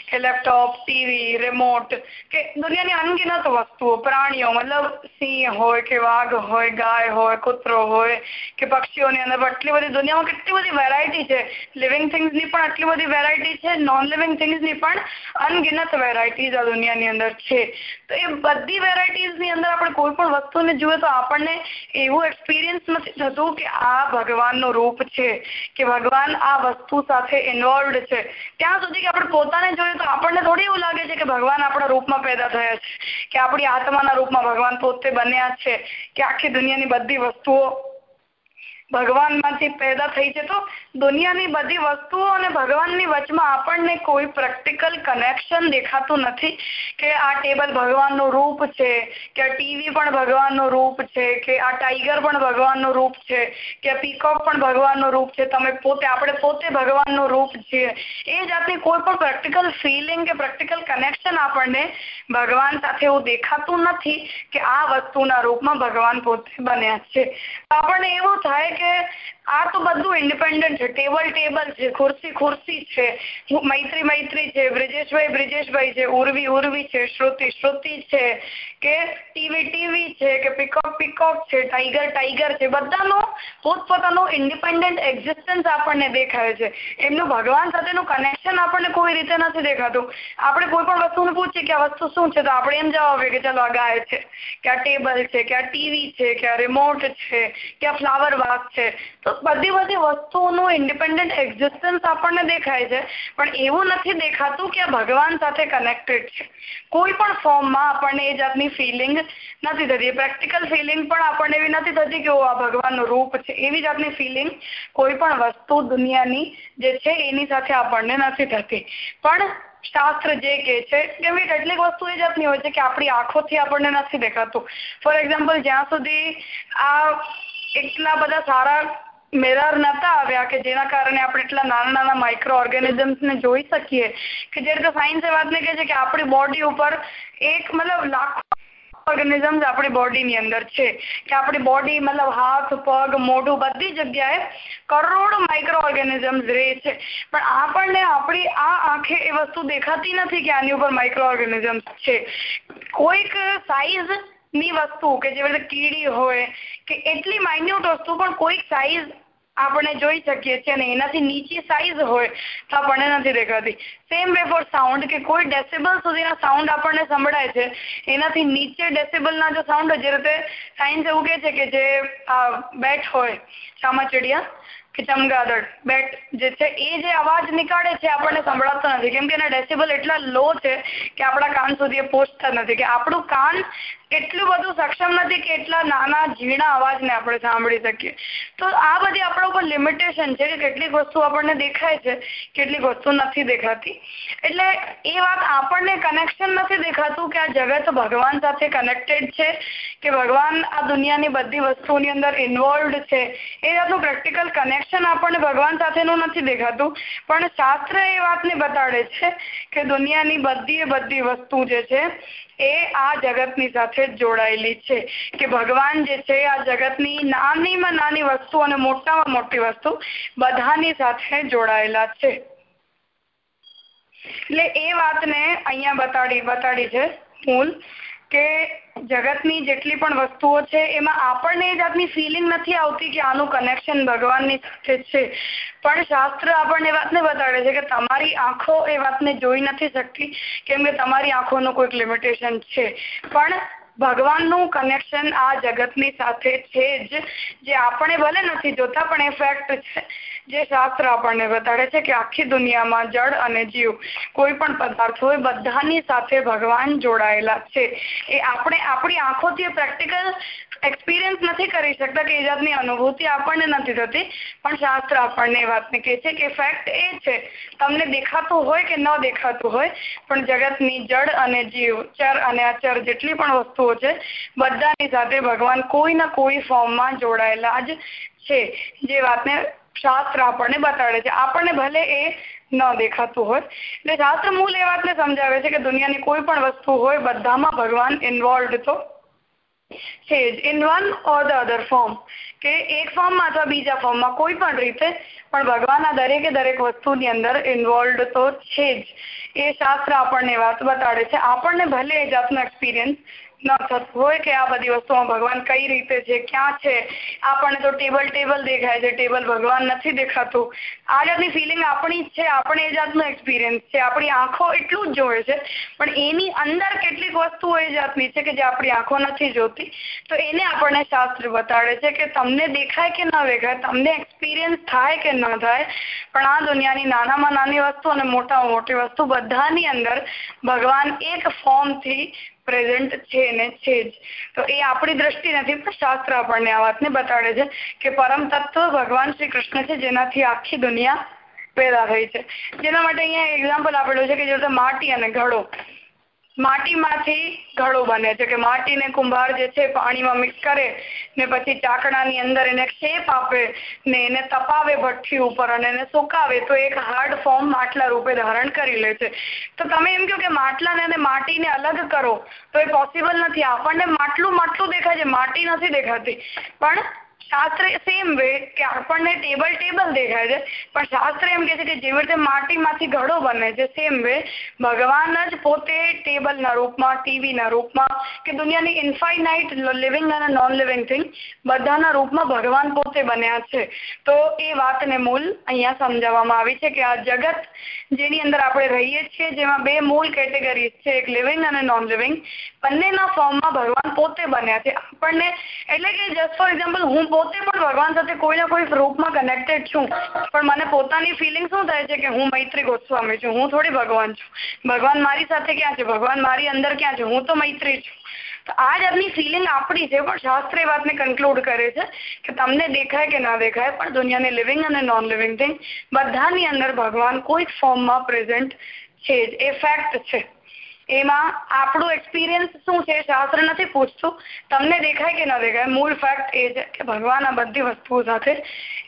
કે લેપટોપ ટીવી રિમોટ કે દુનિયાની અનગિનત વસ્તુઓ, પ્રાણીઓ, મતલબ સિંહ હોય કે વાઘ હોય, ગાય હોય, કૂતરો હોય કે પક્ષીઓની અંદર આટલી બધી દુનિયામાં કેટલી બધી વેરાયટી છે. લિવિંગ થિંગ્સની પણ આટલી બધી વેરાયટી છે નોન લિવિંગ થિંગ્સની પણ અનગિનત વેરાયટીઝ આ દુનિયાની અંદર છે. તો એ બધી વેરાયટીઝની અંદર આપણે કોઈ પણ વસ્તુને જોઈએ તો આપણને એવું એક્સપિરિયન્સ નથી થતું કે આ ભગવાનનું રૂપ છે કે ભગવાન આ વસ્તુ સાથે ઇન્વોલ્વડ છે. ત્યાં સુધી કે આપણે પોતાને જોઈએ તો આપણને થોડી એવું લાગે છે કે ભગવાન આપણા રૂપમાં પેદા થયા છે. કે આપણી આત્માના રૂપમાં ભગવાન પોતે બન્યા છે. કે આખી દુનિયાની બધી વસ્તુઓ ભગવાનમાંથી પેદા થઈ છે. તો દુનિયાની બધી વસ્તુઓ અને ભગવાનની વચમાં આપણને કોઈ પ્રેક્ટિકલ કનેક્શન દેખાતું નથી કે આ ટેબલ ભગવાનનું રૂપ છે, કે ટીવી પણ ભગવાનનું રૂપ છે, કે આ ટાઈગર પણ ભગવાનનું રૂપ છે, કે પીકોક પણ ભગવાનનું રૂપ છે. તમે પોતે, આપણે પોતે ભગવાનનું રૂપ છીએ. એ જાતની કોઈ પણ પ્રેક્ટિકલ ફિલિંગ કે પ્રેક્ટિકલ કનેક્શન આપણને ભગવાન સાથે એવું દેખાતું નથી કે આ વસ્તુના રૂપમાં ભગવાન પોતે બન્યા છે. આપણને એવું થાય કે આ તો બધું ઇન્ડિપેન્ડન્ટ છે. ટેબલ ટેબલ છે. ખુરશી ખુરશી છે. મૈત્રી મૈત્રી છે. બ્રિજેશભાઈ બ્રિજેશભાઈ છે. ઉર્વી ઉર્વી છે. શ્રુતિ શ્રુતિ છે. કે ટીવી ટીવી છે કે પિકોક, પીકોક છે, ટાઈગર ટાઈગર છે, બધાનો પોતપોતાનું ઇન્ડિપેન્ડન્ટ એક્ઝિસ્ટન્સ આપણને દેખાય છે. એમનું ભગવાન સાથેનું કનેક્શન આપણને કોઈ રીતે નથી દેખાતું. આપણે કોઈ પણ વસ્તુને પૂછીએ કે આ વસ્તુ શું છે, તો આપણે એમ જવાબ કે ચાલો આ ગાય છે, કે આ ટેબલ છે, કે આ ટીવી છે, કે આ રિમોટ છે, કે આ ફ્લાવર વાસ છે. તો બધી બધી વસ્તુઓનું ઇન્ડિપેન્ડન્ટ એક્ઝિસ્ટન્સ આપણને દેખાય છે, પણ એવું નથી દેખાતું કે આ ભગવાન સાથે કનેક્ટેડ છે. કોઈ પણ ફોર્મમાં આપણને એ જાતની ફિલિંગ નથી થતી. પ્રેક્ટિકલ ફિલિંગ પણ આપણને એવી નથી થતી કે આ ભગવાનનું રૂપ છે. એવી જાતની ફિલિંગ કોઈ પણ વસ્તુ દુનિયાની જે છે, એની સાથે આપણને નથી થતી. પણ શાસ્ત્ર જે કે છે કેમ કે કેટલીક વસ્તુ એ જાતની હોય છે કે આપણી આંખોથી આપણને નથી દેખાતું. ફોર એક્ઝામ્પલ જ્યાં સુધી આ એટલા બધા સારા મિરર નતા આવ્યા કે જેના કારણે આપણે એટલા નાના નાના માઇક્રો ઓર્ગેનિઝમ્સને જોઈ શકીએ, કે જે રીતે સાયન્સ એ વાતને કહે છે કે આપણી બોડી ઉપર એક મતલબ લાખો ઓર્ગેનિઝમ્સ આપણી બોડીની અંદર છે કે આપણી બોડી મતલબ હાથ, પગ, મોઢું બધી જગ્યાએ કરોડ માઇક્રો ઓર્ગેનિઝમ્સ રહે છે. પણ આપણને આપણી આ આંખે એ વસ્તુ દેખાતી નથી કે આની ઉપર માઇક્રો ઓર્ગેનિઝમ્સ છે. કોઈક સાઈઝની વસ્તુ કે જેવી રીતે કીડી હોય કે એટલી માઇન્યુટ વસ્તુ પણ કોઈક સાઈઝ આપણે જોઈ શકીએ છીએ અને એનાથી નીચી સાઈઝ હોય તો આપણને નથી દેખાતી. સેમ વે ફોર સાઉન્ડ કે કોઈ ડેસિબલ સુધીના સાઉન્ડ આપણને સંભળાય છે, એનાથી નીચે ડેસિબલના જો સાઉન્ડ હોય, જે રીતે સાયન્સ એવું કહે છે કે જે બેટ હોય, ચામાચીડિયા કે ચમગાદડ બેટ જે છે, એ જે અવાજ નીકાળે છે આપણને સંભળાતો નથી. કેમ કે એના ડેસિબલ એટલા લો છે કે આપણા કાન સુધી એ પહોંચતા નથી. કે આપણું કાન એટલું બધું સક્ષમ નથી કે એટલા નાના ઝીણા અવાજને આપણે સાંભળી શકીએ. તો આ બધી આપણા ઉપર લિમિટેશન છે કે કેટલીક વસ્તુ આપણને દેખાય છે, કેટલીક વસ્તુ નથી દેખાતી. એટલે એ વાત આપણને કનેક્શન નથી દેખાતું કે આ જગત ભગવાન સાથે કનેક્ટેડ છે, કે ભગવાન આ દુનિયાની બધી વસ્તુઓની અંદર ઇન્વોલ્વ છે. એ જાતનું પ્રેક્ટિકલ કનેક્શન આપણને ભગવાન સાથેનું નથી દેખાતું. પણ શાસ્ત્ર એ વાતને બતાડે છે કે દુનિયાની બધી બધી વસ્તુ જે છે, એ આ જગતની સાથે જોડાયેલી છે કે ભગવાન જે છે, આ જગતની નાનીમાં નાની વસ્તુ અને મોટામાં મોટી વસ્તુ બધાની સાથે જોડાયેલા છે. એટલે એ વાતને અહીંયા બતાડી બતાડી છે મૂળ કે જગતની જેટલી પણ વસ્તુઓ છે, એમાં આપણને એ જાતની ફિલિંગ નથી આવતી કે આનું કનેક્શન ભગવાનની સાથે છે. પણ શાસ્ત્ર આપણને એ વાતને બતાડે છે કે તમારી આંખો એ વાતને જોઈ નથી શકતી, કેમ તમારી આંખોનું કોઈક લિમિટેશન છે. પણ ભગવાનનું કનેક્શન આ જગતની સાથે છે જ, જે આપણે ભલે નથી જોતા, પણ એ ફેક્ટ છે. જે શાસ્ત્ર આપણને બતાડે છે કે આખી દુનિયામાં જળ અને જીવ, કોઈ પણ પદાર્થ હોય, બધાની સાથે ભગવાન જોડાયેલા છે. એ આપણે આપણી આંખોથી પ્રેક્ટિકલ એક્સપિરિયન્સ નથી કરી શકતા કે એ જાતની અનુભૂતિ આપણને નથી થતી. પણ શાસ્ત્ર આપણને એ વાતને કહે છે કે ફેક્ટ એ છે. તમને દેખાતું હોય કે ન દેખાતું હોય, પણ જગતની જડ અને જીવ, ચર અને અચર જેટલી પણ વસ્તુઓ છે, બધાની સાથે ભગવાન કોઈ ના કોઈ ફોર્મમાં જોડાયેલા જ છે. જે વાતને શાસ્ત્ર આપણને બતાડે છે. આપણને ભલે એ ન દેખાતું હોય એટલે શાસ્ત્ર મૂળ એ વાતને સમજાવે છે કે દુનિયાની કોઈ પણ વસ્તુ હોય, બધામાં ભગવાન ઇન્વોલ્વ તો છે જ in one or the other form કે એક ફોર્મમાં અથવા બીજા ફોર્મમાં કોઈ પણ રીતે, પણ ભગવાન આ દરેકે દરેક વસ્તુની અંદર ઇન્વોલ્વ તો છે જ. એ શાસ્ત્ર આપણને વાત બતાડે છે. આપણને ભલે એ એક્સપિરિયન્સ ન થતું હોય કે આ બધી વસ્તુમાં ભગવાન કઈ રીતે છે, ક્યાં છે? આપણને તો ટેબલ ટેબલ દેખાય છે, ટેબલ ભગવાન નથી દેખાતું. આ જાતની ફિલિંગ આપણી જ છે, આપણે એ જાતનો એક્સપિરિયન્સ છે. આપણી આંખો એટલું જ જોવે છે, પણ એની અંદર કેટલીક વસ્તુઓ એ જાતની છે કે જે આપણી આંખો નથી જોતી. તો એને આપણને શાસ્ત્ર બતાડે છે કે તમને દેખાય કે ન દેખાય, તમને એક્સપિરિયન્સ થાય કે ન થાય, પણ આ દુનિયાની નાનામાં નાની વસ્તુ અને મોટામાં મોટી વસ્તુ બધાની અંદર ભગવાન એક ફોર્મથી પ્રેઝન્ટ છે ને છે જ. તો એ આપણી દ્રષ્ટિ નથી, પણ શાસ્ત્ર આપણને આ વાતને બતાડે છે કે પરમ તત્વ ભગવાન શ્રી કૃષ્ણ છે, જેનાથી આખી દુનિયા પેદા થઈ છે. જેના માટે અહીંયા એક્ઝામ્પલ આપેલું છે કે જે માટી અને ઘડો માટીમાંથી ઘડો બને છે કે માટીને કુંભાર જે છે પાણીમાં મિક્સ કરે ને પછી ચાકડાની અંદર એને શેપ આપે ને એને તપાવે ભઠ્ઠી ઉપર અને એને સુકાવે, તો એક હાર્ડ ફોર્મ માટલા રૂપે ધારણ કરી લે છે. તો તમે એમ કહો કે માટલાને અને માટીને અલગ કરો, તો એ પોસિબલ નથી. આપણને માટલું માટલું દેખાય છે, માટી નથી દેખાતી. પણ શાસ્ત્ર સેમ વે કે આપણને ટેબલ ટેબલ દેખાય છે. પણ શાસ્ત્ર એમ કહે છે કે જેવી રીતે માટીમાંથી ઘડો બને છે સેમ વે ભગવાન જ પોતે ટેબલના રૂપમાં ટીવીના રૂપમાં કે દુનિયાની ઇન્ફાઇનાઇટ લિવિંગ અને નોન લિવિંગ થિંગ બધાના રૂપમાં ભગવાન પોતે બન્યા છે. તો એ વાતને મૂળ અહીંયા સમજાવવામાં આવી છે કે આ જગત જેની અંદર આપણે રહીએ છીએ, જેમાં બે મૂળ કેટેગરીઝ છે, એક લિવિંગ અને નોન લિવિંગ બંનેના ફોર્મમાં ભગવાન પોતે બન્યા છે. આપણને એટલે કે જસ્ટ ફોર એક્ઝામ્પલ હું પોતે પણ ભગવાન સાથે કોઈ ના કોઈ રૂપમાં કનેક્ટેડ છું, પણ મને પોતાની ફિલિંગ શું થાય છે કે હું મૈત્રી ગોસ્વામી છું, હું થોડી ભગવાન છું. ભગવાન મારી સાથે ક્યાં છે? ભગવાન મારી અંદર ક્યાં છે? હું તો મૈત્રી છું. તો આ જાતની ફિલિંગ આપણી છે પણ શાસ્ત્ર એ વાતને કન્ક્લુડ કરે છે કે તમને દેખાય કે ના દેખાય, પણ દુનિયાની લિવિંગ અને નોન લિવિંગ થિંગ બધાની અંદર ભગવાન કોઈક ફોર્મમાં પ્રેઝન્ટ છે એ ફેક્ટ છે. એમાં આપણું એક્સપિરિયન્સ શું છે શાસ્ત્ર નથી પૂછતું. તમને દેખાય કે ન દેખાય, મૂળ ફેક્ટ એ છે કે ભગવાન આ બધી વસ્તુઓ સાથે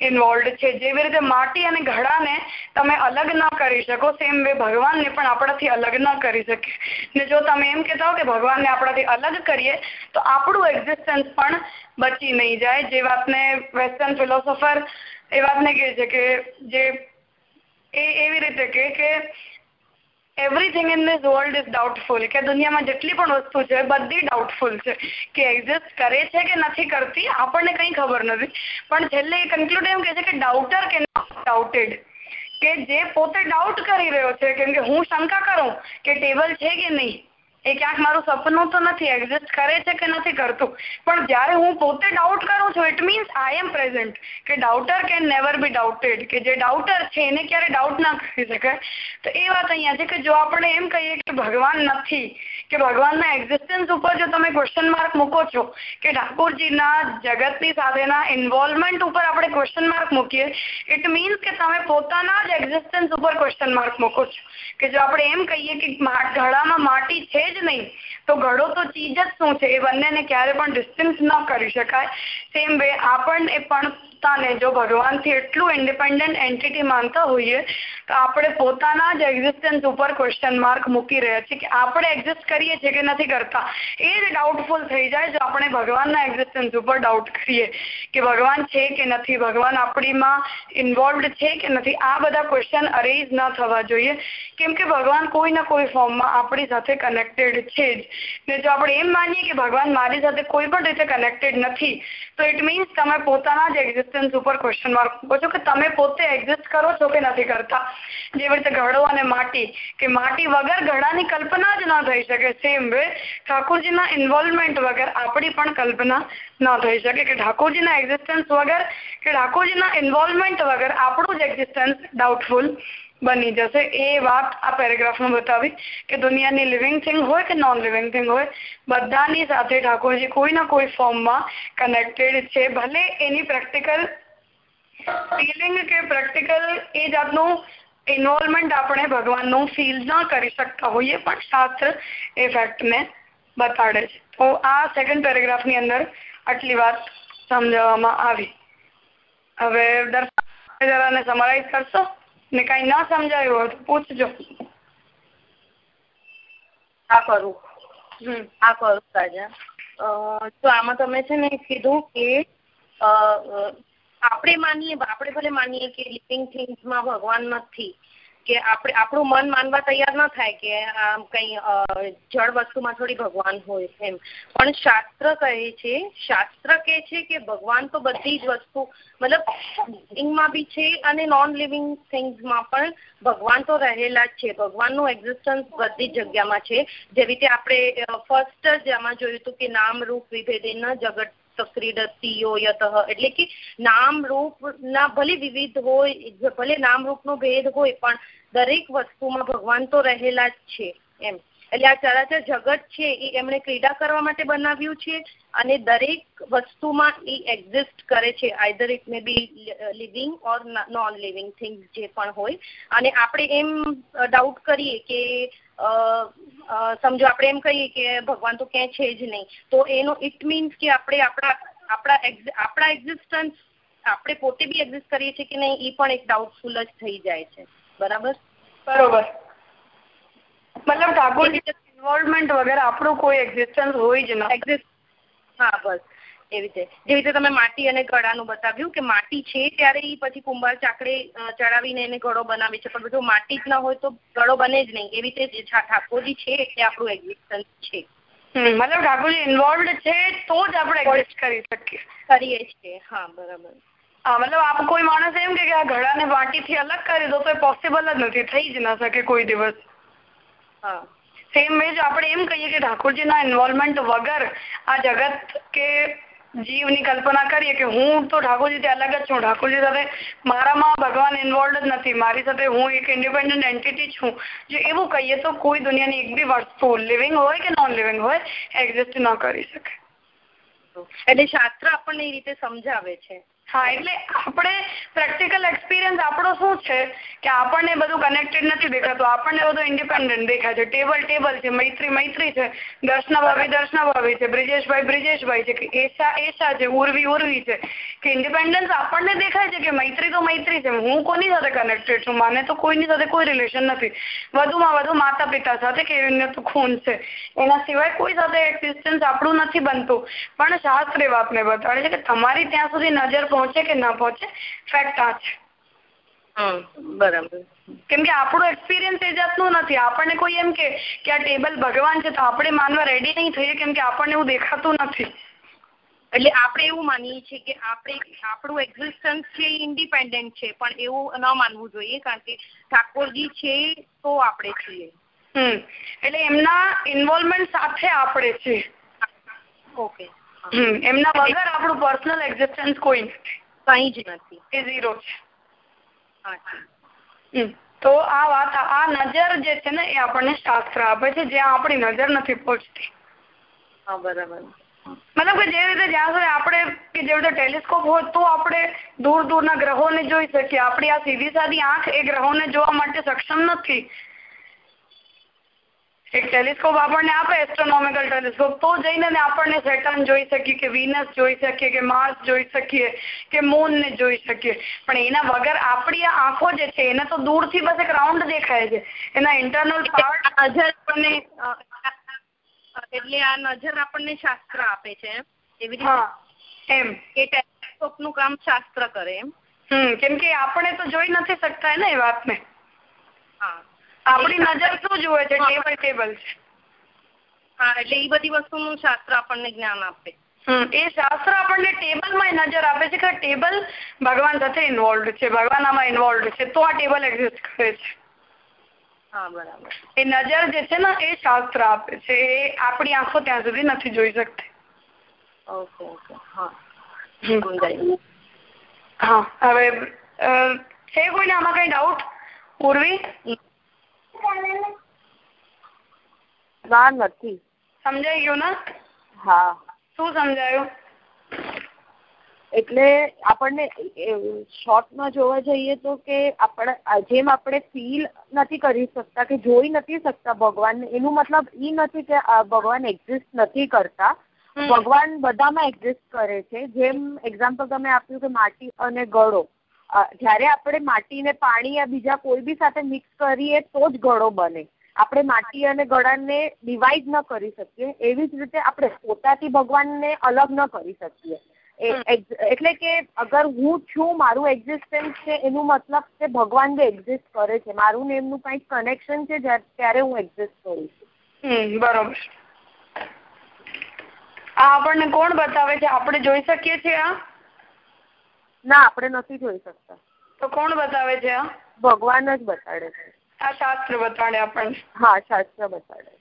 ઇન્વોલ્વ છે. જેવી રીતે માટી અને ઘડાને તમે અલગ ન કરી શકો સેમ વે ભગવાનને પણ આપણાથી અલગ ન કરી શકે. ને જો તમે એમ કહેતા હો કે ભગવાનને આપણાથી અલગ કરીએ, તો આપણું એક્ઝિસ્ટન્સ પણ બચી નહીં જાય. જે વાતને વેસ્ટર્ન ફિલોસોફર એ વાતને કહે છે કે જે એ એવી રીતે કે કે everything in this world is doubtful કે દુનિયામાં જેટલી પણ વસ્તુ છે, બધી ડાઉટફુલ છે, કે એક્ઝિસ્ટ કરે છે કે નથી કરતી, આપણને કંઈ ખબર નથી. પણ છેલ્લે એ કન્ક્લુડ એમ કહે છે કે ડાઉટર કે ડાઉટેડ કે જે પોતે ડાઉટ કરી રહ્યો છે, કેમ કે હું શંકા કરું કે ટેબલ છે કે નહીં એ ક્યાંક મારું સપનું તો નથી એક્ઝિસ્ટ કરે છે કે નથી કરતું. પણ જ્યારે હું પોતે ડાઉટ કરું છું it means I am present કે ડાઉટર કેન નેવર બી ડાઉટેડ કે જે ડાઉટર છે, એને ક્યારે ડાઉટ ના કરી શકાય તો એ વાત અહીંયા છે કે જો આપણે એમ કહીએ કે ભગવાન નથી, કે ભગવાનના એક્ઝિસ્ટન્સ ઉપર જો તમે ક્વેશ્ચન માર્ક મૂકો છો, કે ઠાકોરજીના જગતની સાથેના ઇન્વોલ્વમેન્ટ ઉપર આપણે ક્વેશ્ચન માર્ક મૂકીએ ઇટ મીન્સ કે તમે પોતાના જ એક્ઝિસ્ટન્સ ઉપર ક્વેશ્ચન માર્ક મૂકો છો. કે જો આપણે એમ કહીએ કે ઘડામાં માટી છે જ નહીં. તો ઘડો તો ચીજ જ શું છે? એ બંનેને ક્યારે પણ ડિસ્ટન્સ ન કરી શકાય. સેમ વે આપણને પણ પોતાને જો ભગવાનથી એટલું ઇન્ડિપેન્ડન્ટ એન્ટિટી માનતા હોઈએ તો આપણે પોતાના જ એક્ઝિસ્ટન્સ ઉપર ક્વેશ્ચન માર્ક મૂકી રહ્યા છીએ કે આપણે એક્ઝિસ્ટ કરીએ છીએ કે નથી કરતા. એ જ ડાઉટફુલ થઈ જાય જો આપણે ભગવાનના એક્ઝિસ્ટન્સ ઉપર ડાઉટ કરીએ કે ભગવાન છે કે નથી, ભગવાન આપણીમાં ઇન્વોલ્વડ છે કે નથી, આ બધા ક્વેશ્ચન અરેઝ ન થવા જોઈએ. કેમ કે ભગવાન કોઈ ના કોઈ ફોર્મમાં આપણી સાથે કનેક્ટેડ છે જ. ને જો આપણે એમ માનીએ કે ભગવાન મારી સાથે કોઈ પણ રીતે કનેક્ટેડ નથી, તો ઇટ મીન્સ તમે પોતાના જ એક્ઝિસ્ટન્સ ઉપર ક્વેશ્ચન માર્ક મૂકો છો કે તમે પોતે એક્ઝિસ્ટ કરો છો કે નથી કરતા. જેવી રીતે ઘડો અને માટી, કે માટી વગર ઘડાની કલ્પના જ ન થઈ શકે. સેમ વે ઠાકોરજીના ઇન્વોલ્વમેન્ટ વગર આપણી પણ કલ્પના ન થઈ શકે. કે ઠાકોરજીના એક્ઝિસ્ટન્સ વગર, કે ઠાકોરજીના ઇન્વોલ્વમેન્ટ વગર આપણું જ એક્ઝિસ્ટન્સ ડાઉટફુલ બની જશે. એ વાત આ પેરેગ્રાફમાં બતાવી કે દુનિયાની લિવિંગ થિંગ હોય કે નોન લિવિંગ થિંગ હોય, બધાની સાથે ઠાકોરજી કોઈ ના કોઈ ફોર્મમાં કનેક્ટેડ છે. ભલે એની પ્રેક્ટિકલ ફિલિંગ કે પ્રેક્ટિકલ એ જાતનું ઇન્વોલ્વમેન્ટ આપણે ભગવાનનું ફીલ ન કરી શકતા હોઈએ પણ શાસ્ત્ર એ ફેક્ટને બતાડે છે. તો આ સેકન્ડ પેરેગ્રાફની અંદર આટલી વાત સમજાવવામાં આવી. હવે દર્શન જરાને સમરાઈઝ કરશો? ને કાંઈ ન સમજાયું હોય તો પૂછજો. આ કરું. હમ. આ કરું સાજા તો આમાં તમે છે ને કીધું કે આપણે માનીએ, આપણે ભલે માનીએ કે લિવિંગ થિંગ્સમાં ભગવાન નથી, કે આપણે, આપણું મન માનવા તૈયાર ન થાય કે આમ કંઈ જળ વસ્તુમાં થોડી ભગવાન હોય એમ. પણ શાસ્ત્ર કહે છે, શાસ્ત્ર કહે છે કે ભગવાન તો બધી જ વસ્તુ, મતલબ લિવિંગમાં બી છે અને નોન લિવિંગ થિંગ્સમાં પણ ભગવાન તો રહેલા જ છે. ભગવાનનું એક્ઝિસ્ટન્સ બધી જગ્યામાં છે. જેવી રીતે આપણે ફર્સ્ટ જ આમાં જોયું હતું કે નામ, રૂપ, વિભેદેન, જગત ક્રીડતીઓ યત. એટલે કે નામ રૂપ ના ભલે વિવિધ હોય, ભલે નામ રૂપ નો ભેદ હોય, પણ દરેક વસ્તુમાં ભગવાન તો રહેલા જ છે એમ. એટલે આ ચરાચર જગત છે એ એમણે ક્રીડા કરવા માટે બનાવ્યું છે અને દરેક વસ્તુમાં એ એક્ઝિસ્ટ કરે છે. Either it may be living or non living thing જે પણ હોય. અને આપણે એમ ડાઉટ કરીએ કે સમજો આપણે એમ કહીએ કે ભગવાન તો ક્યાંય છે જ નહીં. તો એનો ઇટ મીન્સ કે આપણે આપણા આપણા આપણા એક્ઝિસ્ટન્સ આપણે પોતે બી એક્ઝિસ્ટ કરીએ છીએ કે નહીં, એ પણ એક ડાઉટફુલ જ થઈ જાય છે. બરાબર? બરોબર. મતલબ ઠાકોરજી ઇન્વોલ્વમેન્ટ વગર આપણું કોઈ એક્ઝિસ્ટન્સ હોય જ ન. એક્ઝિસ્ટ હા બસ. એવી રીતે. જેવી રીતે તમે માટી અને કળાનું બતાવ્યું કે માટી છે ત્યારે એ પછી કુંભાર ચાકડે ચડાવીને એને ઘડો બનાવે છે. પણ બધું માટી જ ના હોય તો ઘડો બને જ નહીં. એવી રીતે ઠાકોરજી છે એટલે આપણું એક્ઝિસ્ટન્સ છે. મતલબ ઠાકોરજી ઇન્વોલ્વડ છે તો જ આપણે એક્ઝિસ્ટ કરી શકીએ. કરીએ છીએ. હા બરાબર. હા મતલબ આપ કોઈ માણસ એમ કે આ ઘડાને માટીથી અલગ કરી દો તો એ પોસિબલ જ નથી. થઈ જ ના શકે કોઈ દિવસ. સેમ એ જ આપણે એમ કહીએ કે ઠાકોરજીના ઇન્વોલ્વમેન્ટ વગર આ જગત કે જીવની કલ્પના કરીએ કે હું તો ઠાકોરજીથી અલગ જ છું. ઠાકોરજી સાથે મારામાં ભગવાન ઇન્વોલ્વ જ નથી. મારી સાથે હું એક ઇન્ડિપેન્ડન્ટ એન્ટિટી છું. જો એવું કહીએ તો કોઈ દુનિયાની એક બી વસ્તુ લિવિંગ હોય કે નોન લિવિંગ હોય એક્ઝિસ્ટ ન કરી શકે. એટલે શાસ્ત્ર આપણને એ રીતે સમજાવે છે. હા, એટલે આપણે પ્રેક્ટિકલ એક્સપિરિયન્સ આપણો શું છે કે આપણને બધું કનેક્ટેડ નથી દેખાતું. આપણને બધું ઇન્ડિપેન્ડન્ટ દેખાય છે. ટેબલ ટેબલ છે, મૈત્રી મૈત્રી છે દર્શના ભાભી દર્શના ભાભી છે, બ્રિજેશભાઈ બ્રિજેશભાઈ છે, કે એશા એશા છે, ઉર્વી ઉર્વી છે. કે ઇન્ડિપેન્ડન્સ આપણને દેખાય છે કે મૈત્રી તો મૈત્રી છે. હું કોની સાથે કનેક્ટેડ છું? મને તો કોઈની સાથે કોઈ રિલેશન નથી. વધુમાં વધુ માતા પિતા સાથે કે તો ખૂન છે. એના સિવાય કોઈ સાથે એક્ઝિસ્ટન્સ આપણું નથી બનતું. પણ શાસ્ત્રે વાતને બતાડે છે ત્યાં સુધી નજર પહોંચે કે ના પહોંચે? ફેક્ટ આ છે. બરાબર. કેમ કે આપણું એક્સપિરિયન્સ એ જાતનું નથી. આપણને કોઈ એમ કે આ ટેબલ ભગવાન છે તો આપણે માનવા રેડી નહીં થઈએ કેમ કે આપણને એવું દેખાતું નથી. એટલે આપણે એવું માનીએ છીએ કે આપણે આપણું એક્ઝિસ્ટન્સ છે એ ઇન્ડિપેન્ડન્ટ છે પણ એવું ન માનવું જોઈએ કારણ કે ઠાકોરજી છે તો આપણે છીએ. એટલે એમના ઇન્વોલ્વમેન્ટ સાથે આપણે છીએ. ઓકે એમના વગર આપણું પર્સનલ એક્ઝિસ્ટન્સ કોઈ કઈ જ નથી. એ ઝીરો છે. તો આ વાત આ નજર જે છે ને એ આપણને શાસ્ત્ર આપે છે જ્યાં આપણી નજર નથી પહોંચતી. હા બરાબર. મતલબ કે જે રીતે જ્યાં સુધી આપણે કે જે રીતે ટેલિસ્કોપ હોય તો આપણે દૂર દૂરના ગ્રહોને જોઈ શકીએ. આપણી આ સીધી સાદી આંખ એ ગ્રહોને જોવા માટે સક્ષમ નથી. એક ટેલિસ્કોપ આપણને આપે એસ્ટ્રોનોમિકલ ટેલિસ્કોપ. તો જઈને આપણને સેટર્ન જોઈ શકીએ કે વિનસ જોઈ શકીએ કે માર્સ જોઈ શકીએ કે મૂન ને જોઈ શકીએ. પણ એના વગર આપણી આ આંખો જે છે એને તો દૂરથી બસ એક રાઉન્ડ દેખાય છે. એના ઇન્ટરનલ પાર્ટ નજર આપણને એટલે આ નજર આપણને શાસ્ત્ર આપે છે એવી રીતે? એમ. એ ટેલિસ્કોપનું કામ શાસ્ત્ર કરે એમ? હમ કેમ કે આપણે તો જોઈ નથી શકતા ને એ વાતને? હા. આપણી નજર શું જુએ છે? ટેબલ ટેબલ છે. હા એટલે એ બધી વસ્તુનું શાસ્ત્ર આપણને જ્ઞાન આપે. એ શાસ્ત્ર આપણને ટેબલમાં નજર આપે છે કે ટેબલ ભગવાન સાથે ઇન્વોલ્વ છે ભગવાન આમાં ઇન્વોલ્વ છે તો આ ટેબલ એક્ઝિસ્ટ કરે છે. હા બરાબર. એ નજર જે છે ને એ શાસ્ત્ર આપે છે. એ આપણી આંખો ત્યાં સુધી નથી જોઈ શકતી. Okay okay. હા. હા હવે છે કોઈને આમાં કઈ ડાઉટ ઉર્વી ના નથી. સમજાઈ ગયું ને? હા. શું સમજાયું? એટલે આપણને શોર્ટમાં જોવા જઈએ તો કે આપણે જેમ આપણે ફીલ નથી કરી શકતા કે જોઈ નથી શકતા ભગવાનને એનું મતલબ એ નથી કે ભગવાન એક્ઝિસ્ટ નથી કરતા. ભગવાન બધામાં એક્ઝિસ્ટ કરે છે. જેમ એક્ઝામ્પલ તમે આપ્યું કે માટી અને ગળો. જ્યારે આપણે માટીને પાણી યા બીજા કોઈ બી સાથે મિક્સ કરીએ તો જ ગળો બને. આપણે માટી અને ગળાને ડિવાઈડ ન કરી શકીએ. એવી જ રીતે આપણે પોતાથી ભગવાનને અલગ ન કરી શકીએ. એટલે કે અગર હું છું મારું એક્ઝિસ્ટન્સ છે એનું મતલબ કે ભગવાન જે એક્ઝિસ્ટ કરે છે. મારું ને એમનું કંઈક કનેક્શન છે ત્યારે હું એક્ઝિસ્ટ કરું છું. બરોબર. આ આપણને કોણ બતાવે છે? આપણે જોઈ શકીએ છીએ આ? ના આપણે નથી જોઈ શકતા. તો કોણ બતાવે છે આ? ભગવાન જ બતાડે છે. આ શાસ્ત્ર બતાડે આપણને. હા શાસ્ત્ર બતાડે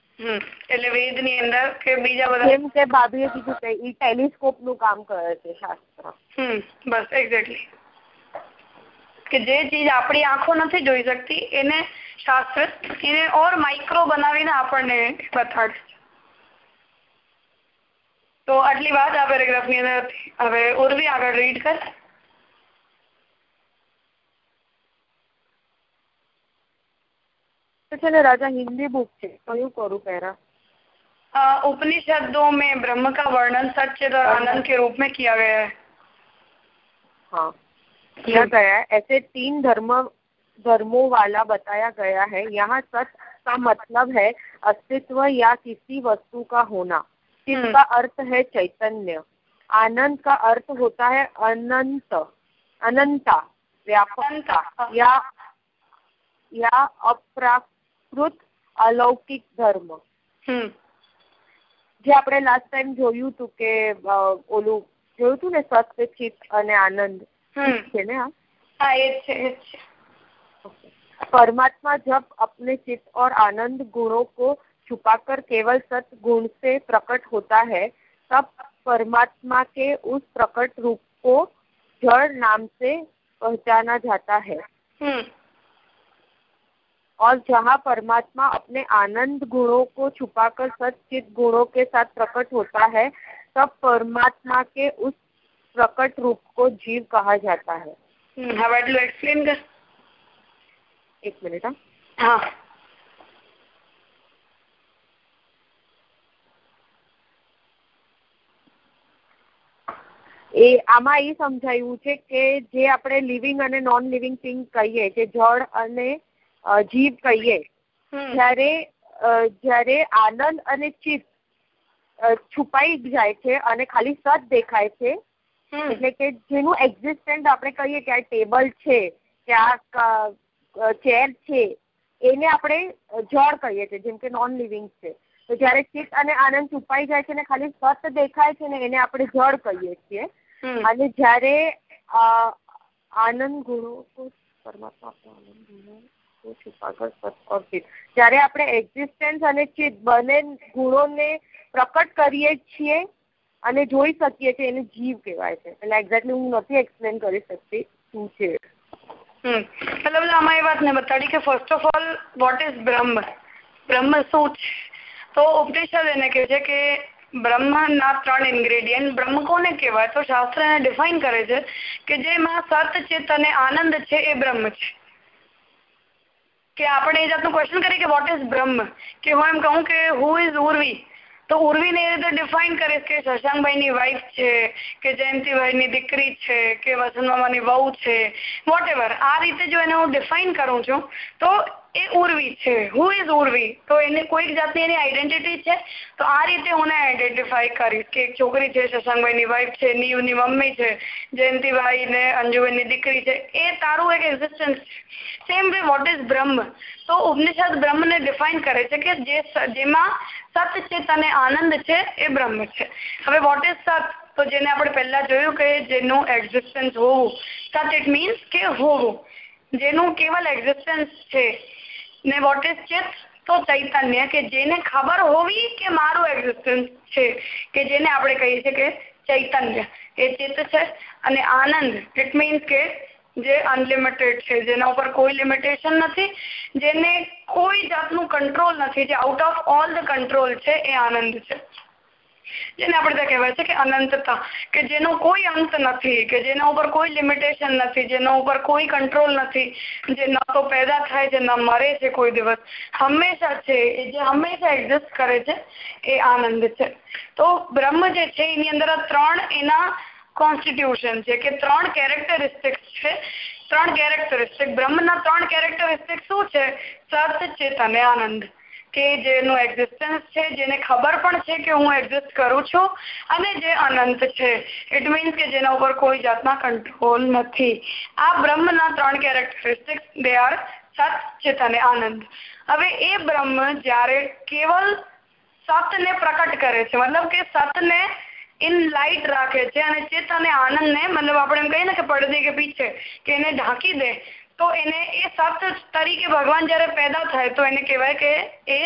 એટલે વેદની અંદર કે બીજા બધા? કે ભાભીએ કીધું કે ઈ ટેલિસ્કોપનું કામ કરે છે શાસ્ત્ર. હમ બસ એક્ઝેક્ટલી કે જે ચીજ આપણી આંખો નથી જોઈ શકતી એને શાસ્ત્ર એને ઓર માઇક્રો બનાવીને આપણને બતાડે તો આટલી વાત આ પેરેગ્રાફની અંદર હવે ઉર્વી આગળ રીડ કર. तो चले राजा हिंदी बुक છે કયું કરું પહેરા उपनिषदों में ब्रह्म का वर्णन सत्य और आनंद के रूप में किया गया है हाँ किया गया है ऐसे तीन धर्म धर्मों वाला बताया गया है यहाँ सत्य का मतलब है अस्तित्व या किसी वस्तु का होना चित्त का अर्थ है चैतन्य आनंद का अर्थ होता है अनंत अनंता व्यापकता या या અપ્રાકૃત અલૌકિક ધર્મ જે આપણે લાસ્ટ ટાઈમ જોયું હતું કે ઓલું જોયું હતું ને સત્ય ચિત્ત અને આનંદ છે ને परमात्मा जब अपने चित्त और आनंद गुणों को छुपाकर केवल सत गुण से प्रकट होता है तब परमात्मा के उस प्रकट रूप को जड़ नाम से पहचाना जाता है और जहाँ परमात्मा अपने आनंद गुणों को छुपाकर सचित गुणों के साथ प्रकट होता है तब परमात्मा के उस प्रकट रूप को जीव कहा जाता है હવે એટલું એક્સપ્લેન કર એક મિનિટ હા એ આમાં એ સમજાયું છે કે જે આપણે લિવિંગ અને નોન લિવિંગ થિંગ કહીએ જે જળ અને જીવ કહીએ જ્યારે જ્યારે આનંદ અને ચિત્ત છુપાઈ જાય છે અને ખાલી સત દેખાય છે એટલે કે જેનું એક્ઝિસ્ટન્ટ આપણે કહીએ કે આ ટેબલ છે કે આ ચેર છે એને આપણે જળ કહીએ છીએ જેમ કે નોન લિવિંગ છે. તો જયારે ચિત્ત અને આનંદ છુપાઈ જાય છે ને ખાલી સત દેખાય છે ને એને આપણે જળ કહીએ છીએ. અને જયારે આનંદ ગુણો પરમાત્મા આનંદ ગુણો જયારે આપણે એક્ઝિસ્ટન્સ અને ચિત્ત બંને ગુણોને પ્રકટ કરીએ છીએ અને જોઈ શકીએ છીએ, એને જીવ કહેવાય છે. એટલે એક્ઝેક્ટલી હું નથી એક્સપ્લેન કરી શકતી શું છે. મતલબ આમાં એ વાત ને બતાડી કે first of all what is Brahm? Brahm શું છે? તો ઉપનિષદ એને કહે છે કે બ્રહ્મના ત્રણ ઇન્ગ્રેડિયન્ટ બ્રહ્મ કોને કહેવાય? તો શાસ્ત્ર એને ડિફાઇન કરે છે કે જેમાં સત, ચિત્ત અને આનંદ છે એ બ્રહ્મ છે. કે આપણે એ જાતનું ક્વેશ્ચન કરીએ કે વોટ ઇઝ બ્રહ્મ કે હું એમ કહું કે હુ ઇઝ ઉર્વી તો ઉર્વીને એ રીતે ડિફાઇન કરીશ કે શશાંકભાઈની વાઈફ છે, કે જયંતિભાઈની દીકરી છે, કે વસંતમામાની વહુ છે વોટ આ રીતે જો એને હું ડિફાઇન કરું છું, તો એ ઉર્વી છે. Who is Urvi? તો એને કોઈક જાતની એની આઈડેન્ટિટી છે. તો આ રીતે હું આઈડેન્ટિફાઈ કરીશ કે એક છોકરી છે શશાંકભાઈની વાઈફ છે, નીવની મમ્મી છે, જયંતિભાઈ ને અંજુબેનની દીકરી છે. એ તારું એક એક્ઝિસ્ટન્સ છે. સેમ વે વોટ ઇઝ બ્રહ્મ તો ઉપનિષદ બ્રહ્મને ડિફાઇન કરે છે કે જે જેમાં સત અને આનંદ છે એ બ્રહ્મ છે. હવે વોટ ઇઝ સત? તો જેને આપણે પહેલા જોયું કે જેનું એક્ઝિસ્ટન્સ હોવું. સત ઇટ મીન્સ કે હોવું. જેનું કેવલ એક્ઝિસ્ટન્સ છે. ને વોટ ઇઝ ચેત તો ચૈતન્ય કે જેને ખબર હોવી કે મારું એક્ઝિસ્ટન્સ છે, કે જેને આપણે કહીએ છીએ કે ચૈતન્ય. એ ચિત્ત છે અને આનંદ. ઇટ મીન્સ કે જે અનલિમિટેડ છે, જેના ઉપર કોઈ લિમિટેશન નથી, જેને કોઈ જાતનું કંટ્રોલ નથી, જે out of all the control છે, એ આનંદ છે. જેને આપણે ત્યાં કહેવાય છે કે અનંતતા, કે જેનો કોઈ અંત નથી, કે જેના ઉપર કોઈ લિમિટેશન નથી, જેના ઉપર કોઈ કંટ્રોલ નથી, જે ન તો પેદા થાય છે ન મરે છે કોઈ દિવસ. હંમેશા છે, એ જે હંમેશા એક્ઝિસ્ટ કરે છે, એ આનંદ છે. તો બ્રહ્મ જે છે, એની અંદર ત્રણ એના કોન્સ્ટિટ્યુશન છે, કે ત્રણ કેરેક્ટરિસ્ટિક્સ છે. ત્રણ કેરેક્ટરિસ્ટિક બ્રહ્મના ત્રણ કેરેક્ટરિસ્ટિક શું છે? સત ચેત આનંદ. કે જેનું એક્ઝિસ્ટન્સ છે, જેને ખબર પણ છે કે હું એક્ઝિસ્ટ કરું છું અને જે અનંત છે. ઇટ મીન્સ કે જેના ઉપર કોઈ જાતના કંટ્રોલ નથી. આ બ્રહ્મના ત્રણ કેરેક્ટરિસ્ટિક્સ દે આર સત ચિત અને આનંદ. હવે એ બ્રહ્મ જ્યારે કેવલ સતને પ્રકટ કરે છે, મતલબ કે સતને ઇન લાઇટ રાખે છે અને ચિત્ત અને આનંદને, મતલબ આપણે એમ કહીએ કે પડદે કે પીછે, કે એને ઢાંકી દે તો એને એ સત તરીકે ભગવાન જ્યારે પેદા થાય, તો એને કહેવાય કે એ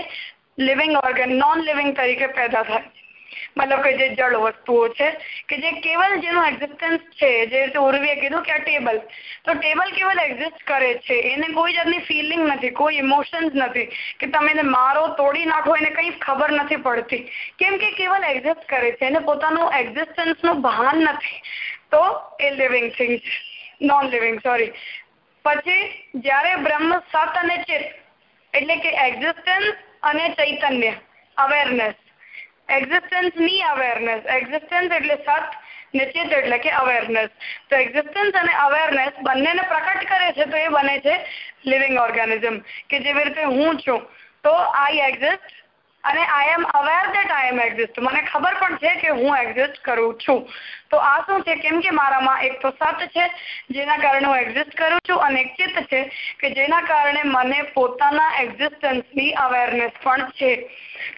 લિવિંગ ઓર્ગન નોન લિવિંગ તરીકે પેદા થાય. મતલબ કે જે જળ વસ્તુઓ છે, કે જે કેવલ જેનું એક્ઝિસ્ટન્સ છે, જે રીતે ઉર્વીએ કીધું કે આ ટેબલ તો ટેબલ કેવલ એક્ઝિસ્ટ કરે છે, એને કોઈ જાતની ફિલિંગ નથી, કોઈ ઇમોશન્સ નથી, કે તમે એને મારો, તોડી નાખો, એને કંઈ ખબર નથી પડતી. કેમ કે કેવલ એક્ઝિસ્ટ કરે છે, એને પોતાનું એક્ઝિસ્ટન્સનું ભાન નથી. તો એ living thing non living sorry પછી જ્યારે બ્રહ્મ સત અને ચિત એટલે કે એક્ઝિસ્ટન્સ અને ચૈતન્ય અવેરનેસ એક્ઝિસ્ટન્સની અવેરનેસ એક્ઝિસ્ટન્સ એટલે સત નિશ્ચિત એટલે કે અવેરનેસ તો એક્ઝિસ્ટન્સ અને અવેરનેસ બંનેને પ્રકટ કરે છે તો એ બને છે લિવિંગ ઓર્ગેનિઝમ કે જેવી રીતે હું છું. તો આઈ એક્ઝિસ્ટ અને I am aware that I am exist મને ખબર પણ છે કે હું એક્ઝિસ્ટ કરું છું. તો આ શું છે? કેમ કે મારામાં એક તો સત છે, જેના કારણે હું એક્ઝિસ્ટ કરું છું અને એક ચિત્ત છે કે જેના કારણે મને પોતાના એક્ઝિસ્ટન્સની અવેરનેસ પણ છે.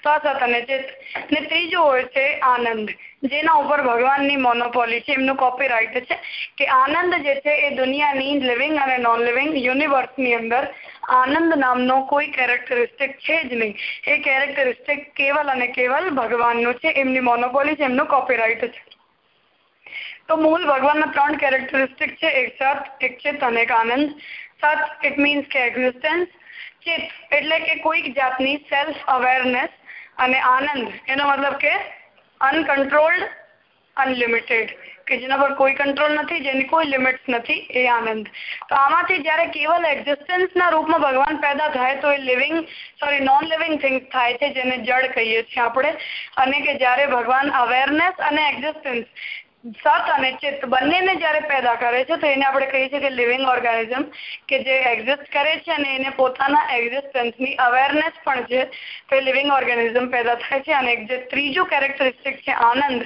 તો સત અને ચિત્ત. ને ત્રીજું હોય છે આનંદ, જેના ઉપર ભગવાનની મોનોપોલી છે. એમનું કોપીરાઇટ છે કે આનંદ જે છે એ દુનિયાની લિવિંગ અને નોન લિવિંગ યુનિવર્સની અંદર આનંદ નામનો કોઈ કેરેક્ટરિસ્ટિક છે જ નહીં. એ કેરેક્ટરિસ્ટિક કેવલ અને કેવલ ભગવાનનું છે, એમની મોનોપોલી છે, એમનું કોપીરાઇટ છે. તો મૂળ ભગવાનના ત્રણ કેરેક્ટરિસ્ટિક છે, એક સત, એક ચિત્ત અને એક આનંદ. સત ઇટ મીન્સ કે એક્ઝિસ્ટન્સ ચિત્ત એટલે કે કોઈક જાતની સેલ્ફ અવેરનેસ અને આનંદ. એનો મતલબ કે અનકન્ટ્રોલ્ડ અનલિમિટેડ કે જેના પર કોઈ કંટ્રોલ નથી, જેની કોઈ લિમિટ્સ નથી, એ આનંદ. તો આમાંથી જ્યારે કેવલ એક્ઝિસ્ટન્સના રૂપમાં ભગવાન પેદા થાય, તો એ living sorry non living things થાય છે, જેને જડ કહીએ છીએ આપણે. અને કે જ્યારે ભગવાન અવેરનેસ અને એક્ઝિસ્ટન્સ સત અને ચિત્ત બંનેને જ્યારે પેદા કરે છે, તો એને આપણે કહીએ છીએ કે લિવિંગ ઓર્ગેનિઝમ, કે જે એક્ઝિસ્ટ કરે છે અને એને પોતાના એક્ઝિસ્ટન્સની અવેરનેસ પણ છે, તો એ લિવિંગ ઓર્ગેનિઝમ પેદા થાય છે. અને જે ત્રીજું કેરેક્ટરિસ્ટિક છે, આનંદ,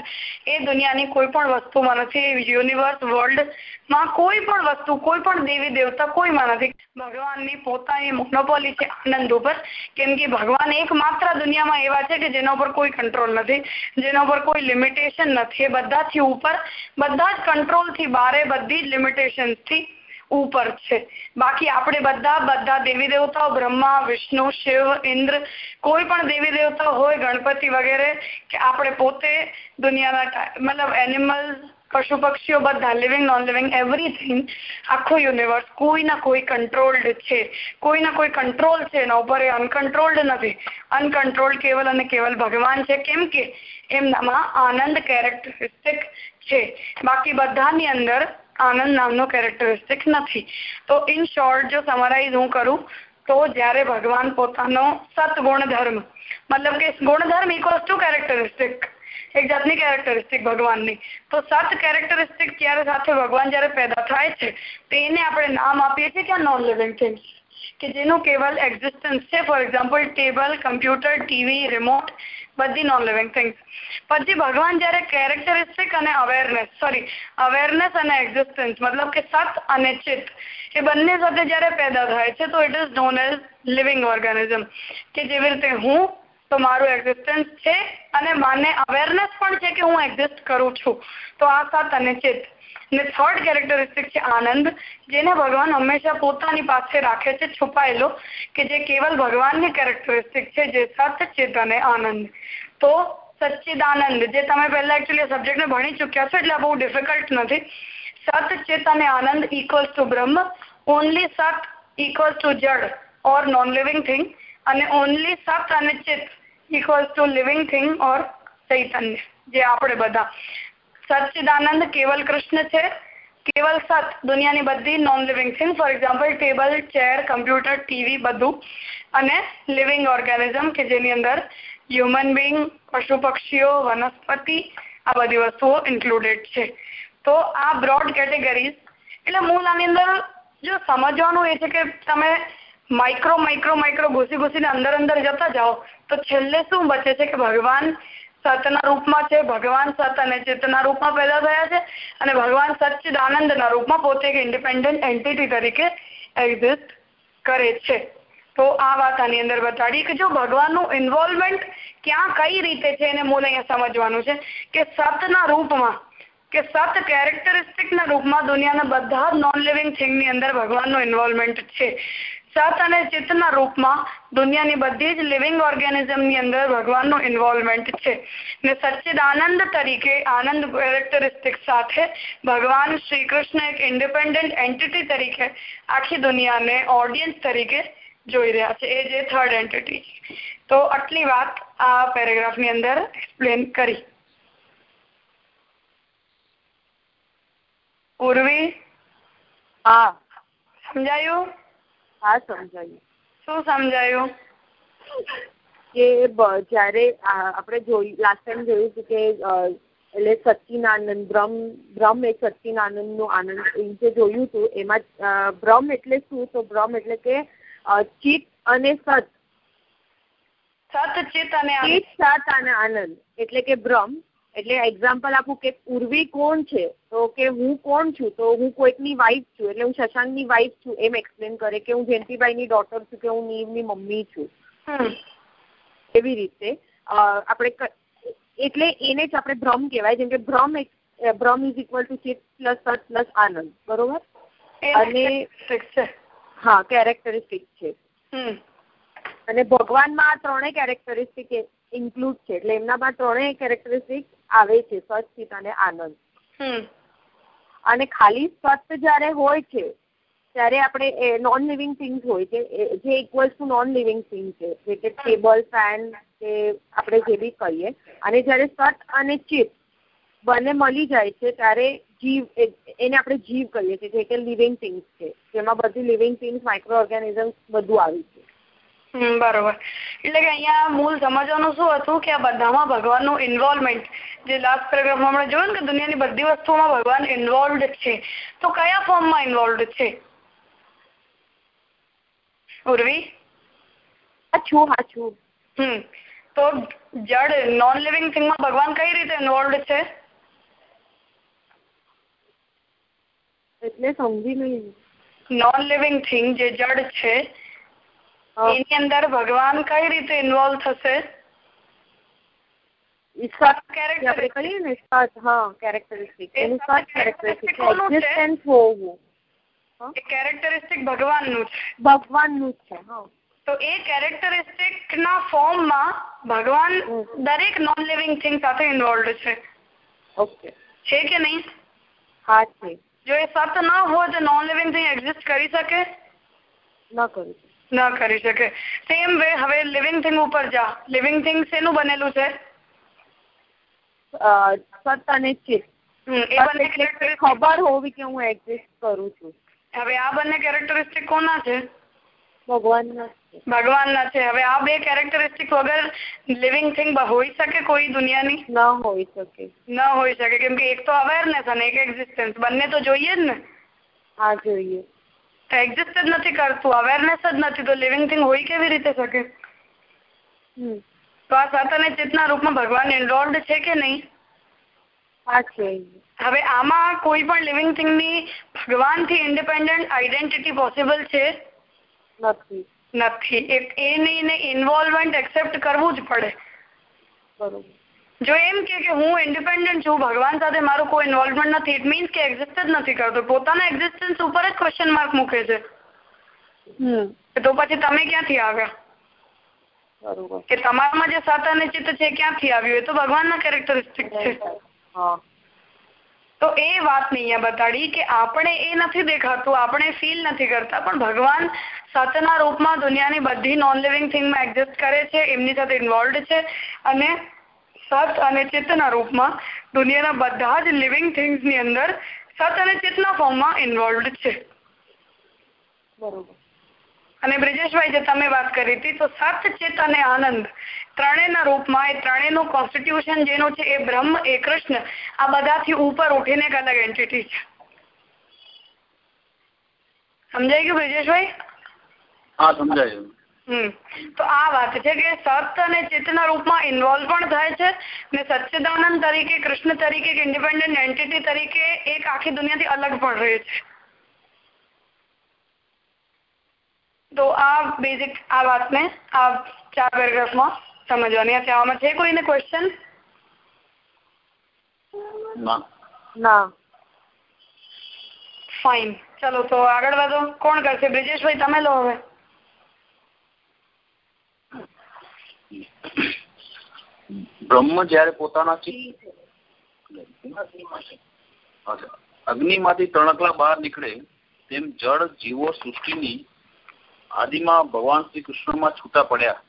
એ દુનિયાની કોઈ પણ વસ્તુમાં નથી. યુનિવર્સ વર્લ્ડમાં કોઈ પણ વસ્તુ, કોઈ પણ દેવી દેવતા કોઈમાં નથી. ભગવાનની પોતાની મોનોપોલી છે આનંદ ઉપર. કેમ કે ભગવાન એકમાત્ર દુનિયામાં એવા છે કે જેના ઉપર કોઈ કંટ્રોલ નથી, જેના ઉપર કોઈ લિમિટેશન નથી. એ બધાથી ઉપર, બધા જ કંટ્રોલથી બારે બધી જ લિમિટેશનથી ઉપર છે. બાકી આપણે બધા બધા દેવી દેવતાઓ, બ્રહ્મા, વિષ્ણુ, શિવ, ઇન્દ્ર, કોઈ પણ દેવી દેવતા હોય, ગણપતિ વગેરે, કે આપણે પોતે દુનિયાના મતલબ એનિમલ્સ પશુ પક્ષીઓ બધા લિવિંગ નોન લિવિંગ એવરીથિંગ આખું યુનિવર્સ કોઈ ના કોઈ કંટ્રોલ્ડ છે. કોઈ ના કોઈ કંટ્રોલ છે, એના ઉપર એ અનકંટ્રોલ્ડ નથી. અનકંટ્રોલ્ડ કેવલ અને કેવલ ભગવાન છે. કેમ કે એમનામાં આનંદ કેરેક્ટરિસ્ટિક છે. બાકી બધાની અંદર આનંદ નામનો કેરેક્ટરિસ્ટિક નથી. તો ઇન શોર્ટ જો સમરાઈઝ હું કરું, તો જ્યારે ભગવાન પોતાનો સત ગુણધર્મ મતલબ કે ગુણધર્મ ઇક્વલ્સ ટુ કેરેક્ટરિસ્ટિક એક જાતની કેરેક્ટરિસ્ટિક ભગવાનની. તો સત કેરેક્ટરિસ્ટિક જ્યારે સાથે ભગવાન જ્યારે પેદા થાય છે, તો એને આપણે નામ આપીએ છીએ કે નોન લિવિંગ થિંગ્સ કે જેનું કેવલ એક્ઝિસ્ટન્સ છે. For example table computer TV remote બધી નોન લિવિંગ થિંગ્સ પછી ભગવાન જ્યારે કેરેક્ટરિસ્ટિક અને અવેરનેસ સોરી અવેરનેસ અને એક્ઝિસ્ટન્સ મતલબ કે સત અને ચિત્ત, એ બંને સાથે જ્યારે પેદા થાય છે, તો it is non as living organism કે જેવી રીતે હું તો મારું એક્ઝિસ્ટન્સ છે અને મને અવેરનેસ પણ છે કે હું એક્ઝિસ્ટ કરું છું. તો આ સત અને ચિત્ત ને થર્ડ કેરેક્ટરિસ્ટિક છે આનંદ, જેને ભગવાન હંમેશા પોતાની પાસે રાખે છે, છુપાયેલો, કે જે કેવલ ભગવાનની કેરેક્ટરિસ્ટિક છે, જે સત ચિત અને આનંદ. તો સચ્ચિદાનંદ, જે તમે પહેલા એકચ્યુઅલી સબ્જેક્ટને ભણી ચૂક્યા છો, એટલે બહુ ડિફિકલ્ટ નથી. સત ચિત અને આનંદ ઇક્વલ્સ ટુ બ્રહ્મ ઓનલી સત ઇક્વલ્સ ટુ જડ ઓર નોન થિંગ અને ઓનલી સત અને equals to living thing or ચૈતન્ય, જે આપણે બધા. સચ્ચિદાનંદ કેવલ કૃષ્ણ છે, કેવલ સત દુનિયાની બધી non living thing for example table chair computer TV બધું, અને લિવિંગ ઓર્ગેનિઝમ કે જેની અંદર હ્યુમન બિંગ પશુ પક્ષીઓ, વનસ્પતિ, આ બધી વસ્તુઓ ઇન્ક્લુડેડ છે. તો આ બ્રોડ કેટેગરીઝ એટલે મૂળ આની અંદર જો સમજવાનું એ છે કે તમે માઇક્રો માઇક્રો માઇક્રો ઘૂસી અંદર અંદર જતા જાઓ તો છેલ્લે શું બચે છે કે ભગવાન સતના રૂપમાં છે, ભગવાન સત અને ચિત્તના રૂપમાં પેદા થયા છે અને ભગવાન સચ્ચિદ આનંદના રૂપમાં પોતે એક ઇન્ડિપેન્ડન્ટ એન્ટિટી તરીકે એક્ઝિસ્ટ કરે છે. તો આ વાત આની અંદર બતાડી કે જો ભગવાનનું ઇન્વોલ્વમેન્ટ ક્યાં કઈ રીતે છે એને મૂળ અહીંયા સમજવાનું છે કે સતના રૂપમાં, કે સત કેરેક્ટરિસ્ટિકના રૂપમાં દુનિયાના બધા જ નોન લિવિંગ થિંગની અંદર ભગવાનનું ઇન્વોલ્વમેન્ટ છે. સત અને ચિત્તના રૂપમાં દુનિયાની બધી જ લિવિંગ ઓર્ગેનિઝમની અંદર ભગવાનનું ઇન્વોલ્વમેન્ટ છે. ને સચ્ચિદાનંદ તરીકે આનંદ કેરેક્ટરિસ્ટિક સાથે ભગવાન શ્રી કૃષ્ણ એક ઇન્ડિપેન્ડન્ટ એન્ટિટી તરીકે આખી દુનિયાને ઓડિયન્સ તરીકે જોઈ રહ્યા છે. એ જે થર્ડ એન્ટિટી છે તો આટલી વાત આ પેરેગ્રાફની અંદર એક્સપ્લેન કરી. પૂર્વી હા. સમજાયું? હા સમજાયું. શું સમજાયું? કે જયારે આપણે જોઈ લાસ્ટ ટાઈમ જોયું હતું કે એટલે સચ્ચિનાનંદ બ્રહ્મ બ્રહ્મ એ સચ્ચિનાનંદનું આનંદ એ જે જોયું હતું એમાં બ્રહ્મ એટલે શું? તો બ્રહ્મ એટલે કે ચિત્ત અને સત. સત ચિત્ત અને સત અને આનંદ. એટલે કે બ્રહ્મ એટલે એક્ઝામ્પલ આપું કે ઉર્વી કોણ છે? તો કે હું કોણ છું? તો હું કોઈકની વાઈફ છું એટલે હું શશાંકની વાઈફ છું એમ એક્સપ્લેન કરે કે હું જયંતિભાઈની ડોટર છું કે હું નીવની મમ્મી છું. એવી રીતે આપણે એટલે એને જ આપણે ભ્રમ કહેવાય જેમ કે ભ્રમ ભ્રમ ઇઝ ઇક્વલ ટુ ચિત પ્લસ સત પ્લસ આનંદ બરોબર? અને હા કેરેક્ટરિસ્ટિક છે. અને ભગવાનમાં આ ત્રણેય કેરેક્ટરિસ્ટિક ઇન્ક્લુડ છે એટલે એમનામાં ત્રણેય કેરેક્ટરિસ્ટિક આવે છે સત ચિત અને આનંદ. અને ખાલી સત જયારે હોય છે ત્યારે આપણે નોન લિવિંગ થિંગ્સ હોય છે જે equals to non living thing છે જે કે ટેબલ ફેન કે આપણે જે બી કહીએ. અને જ્યારે સત અને ચિત બંને મળી જાય છે ત્યારે જીવ એને આપણે જીવ કહીએ છીએ જે કે લિવિંગ થિંગ્સ છે. જેમાં બધી લિવિંગ થિંગ્સ માઇક્રો ઓર્ગેનિઝમ્સ બધું આવી બરોબર. એટલે કે અહીંયા મૂળ સમજવાનું શું હતું કે આ બધામાં ભગવાનનું ઇન્વોલ્વમેન્ટ જે લાસ્ટ પેરેગ્રાફમાં આપણે જોયું ને કે દુનિયાની બધી વસ્તુઓમાં ભગવાન ઇન્વોલ્વડ છે. તો કયા ફોર્મમાં ઇન્વોલ્વડ છે? ઉર્વી? છું હા છું. હમ તો જડ નોન લિવિંગ થિંગમાં ભગવાન કઈ રીતે ઇન્વોલ્વડ છે? એટલે સમજી નહીં. નોન લિવિંગ થિંગ જે જડ છે એની અંદર ભગવાન કઈ રીતે ઇન્વોલ્વ થશે? ભગવાનનું છે. ભગવાનનું છે હા. તો એ કેરેક્ટરિસ્ટિક ના ફોર્મમાં ભગવાન દરેક નોન લિવિંગ થિંગ સાથે ઇન્વોલ્વડ છે. ઓકે. છે કે નહીં? હા છે. જો એ સત ન હોય તો નોન લિવિંગ થિંગ એક્ઝિસ્ટ કરી શકે? ન કરી ન કરી શકે. સેમ વે હવે લિવિંગ થિંગ ઉપર જા. લિવિંગ થિંગ શેનું બનેલું છે? સત અને બંને ખબર હોવી કે હું એક્ઝિસ્ટ કરું છું. હવે આ બંને કેરેક્ટરિસ્ટિક કોના છે? ભગવાનના ભગવાનના છે. હવે આ બે કેરેક્ટરિસ્ટિક વગર લિવિંગ થિંગ હોઈ શકે કોઈ દુનિયાની? ન હોઈ શકે. ન હોઈ શકે. કેમ કે એક તો અવેરનેસ અને એક એક્ઝિસ્ટન્સ બંને તો જોઈએ જ ને? હા જોઈએ. એક્ઝિસ્ટ જ નથી કરતું. અવેરનેસ જ નથી તો લિવિંગ થિંગ હોય કેવી રીતે શકે? તો આ સત અને ચિતના રૂપમાં ભગવાન ઇન્વોલ્વડ છે કે નહીં? હવે આમાં કોઈ પણ લિવિંગ થિંગની ભગવાનથી ઇન્ડિપેન્ડન્ટ આઈડેન્ટિટી પોસિબલ છે? નથી. નથી. નહીં ઇન્વોલ્વમેન્ટ એક્સેપ્ટ કરવું જ પડે. બરોબર. જો એમ કે હું ઇન્ડિપેન્ડન્ટ છું ભગવાન સાથે મારું કોઈ ઇન્વોલ્વમેન્ટ નથી ઇટ મીન્સ કે એક્ઝિસ્ટ જ નથી કરતો. પોતાના એક્ઝિસ્ટન્સ ઉપર જ ક્વેશ્ચન માર્ક મૂકે છે. તો પછી તમે ક્યાંથી આવ્યા? કે તમારામાં જે સત અને ચિત્ત છે ક્યાંથી આવ્યું? એ તો ભગવાનના કેરેક્ટરિસ્ટિક છે. તો એ વાતને અહીંયા બતાડી કે આપણે એ નથી દેખાતું આપણે ફીલ નથી કરતા પણ ભગવાન સતના રૂપમાં દુનિયાની બધી નોન લિવિંગ થિંગમાં એક્ઝિસ્ટ કરે છે એમની સાથે ઇન્વોલ્વ છે અને સત અને ચેતના રૂપમાં દુનિયાના બધા જ લિવિંગ થિંગ્સની અંદર સત અને ચેતના ફોર્મમાં ઇન્વોલ્વડ છે. બરોબર. અને બ્રિજેશભાઈ જે તમે વાત કરી હતી તો સત ચિત્ત અને આનંદ ત્રણેયના રૂપમાં એ ત્રણેયનું કોન્સ્ટિટ્યુશન જેનું છે એ બ્રહ્મ એ કૃષ્ણ. આ બધાથી ઉપર ઉઠીને એક અલગ એન્ટિટી છે. સમજાઈ ગયું બ્રિજેશભાઈ? હા સમજાયું તો આ વાત છે કે સત અને ચેતના રૂપમાં ઇન્વોલ્વ પણ થાય છે ને સચ્ચિદાનંદ તરીકે કૃષ્ણ તરીકે એક ઇન્ડિપેન્ડન્ટ એન્ટિટી તરીકે એક આખી દુનિયાથી અલગ પણ રહે છે. તો આ બેઝિક આ વાતને આ ચાર પેરેગ્રાફમાં સમજવાની. આ આમાં છે કોઈને ક્વેશ્ચન ના. ના. ફાઇન ચલો તો આગળ વધો. કોણ કરશે? બ્રિજેશભાઈ તમે લો હવે. બ્રહ્મ જયારે પોતાના અગ્નિમાંથી તણકલા બહાર નીકળે તેમ જળ જીવો સૃષ્ટિની આદિમાં ભગવાન શ્રી કૃષ્ણમાં છૂટા પડ્યા.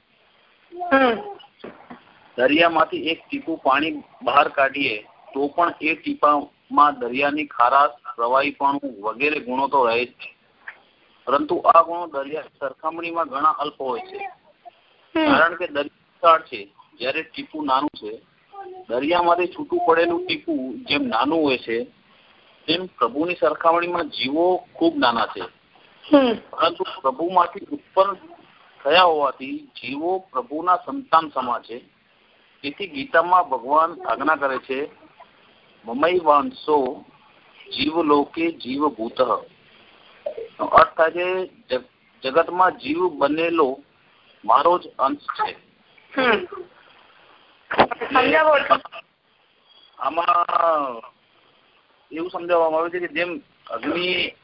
દરિયામાંથી એક ટીપું પાણી બહાર કાઢીએ તો પણ એ ટીપામાં દરિયાની ખારાશ પ્રવાહીપણું વગેરે ગુણો તો રહે જ પરંતુ આ ગુણો દરિયા સરખામણીમાં ઘણા અલ્પ હોય છે. કારણ કે દરિયા છે. જ્યારે ટીપું નાનું છે દરિયામાંથી છૂટું પડેલું ટીપું જેમ નાનું હોય છે તેમ પ્રભુની સરખામણીમાં જીવો ખૂબ નાના છે. પરંતુ પ્રભુમાંથી ઉત્પન્ન થયા હોવાથી જીવો પ્રભુના સંતાન સમા છે. તેથી ગીતામાં ભગવાન આજ્ઞા કરે છે મમઈ વાંસો જીવ લોકે જીવ ભૂત અર્થ થાય છે જગતમાં જીવ બનેલો મારો જ અંશ છે. આમાં એવું સમજાવવામાં આવે છે કે જેમ અગ્નિ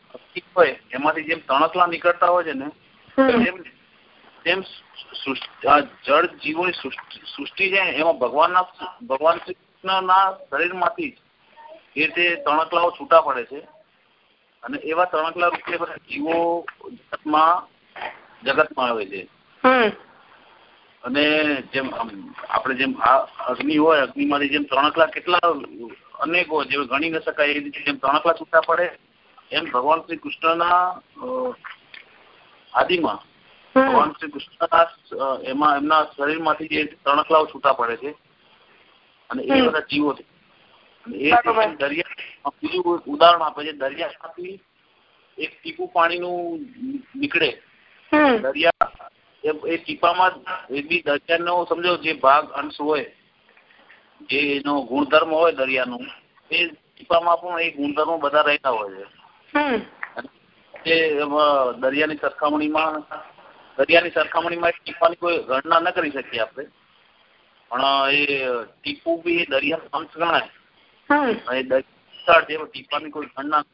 હોય એમાંથી જેમ તણકલા નીકળતા હોય છે ને તેમ જળ જીવોની સૃષ્ટિ છે એમાં ભગવાનના ભગવાન શ્રી કૃષ્ણના શરીરમાંથી એ રીતે તણકલાઓ છૂટા પડે છે અને એવા તણકલા રૂપે જીવો જગતમાં જગતમાં આવે છે. અને જેમ આપણે જેમ અગ્નિ હોય અગ્નિમાંથી જેમ તણકલા કેટલા અનેકો જે ગણી ન શકાય એ રીતે જેમ તણકલા છૂટા પડે એમ ભગવાન શ્રી કૃષ્ણના આદિમાં ભગવાન શ્રી કૃષ્ણના એમાં એમના શરીરમાંથી જે તણકલાઓ છૂટા પડે છે અને એ બધા જીવો છે. એ દરિયા બીજું ઉદાહરણ આપે છે દરિયામાંથી એક ટીપું પાણીનું નીકળે. દરિયા એ ટીપામાં એ બી દરિયાનો સમજો જે ભાગ અંશ હોય જે એનો ગુણધર્મ હોય દરિયાનું એ ટીપામાં પણ એ ગુણધર્મો બધા રહેતા હોય છે. તે દરિયાની સરખામણીમાં દરિયાની સરખામણીમાં ટીપાની કોઈ ગણના ન કરી શકીએ આપણે. પણ એ ટીપુ બી દરિયાનો અંશ ગણાય. જે ટીપાની કોઈ ગણના.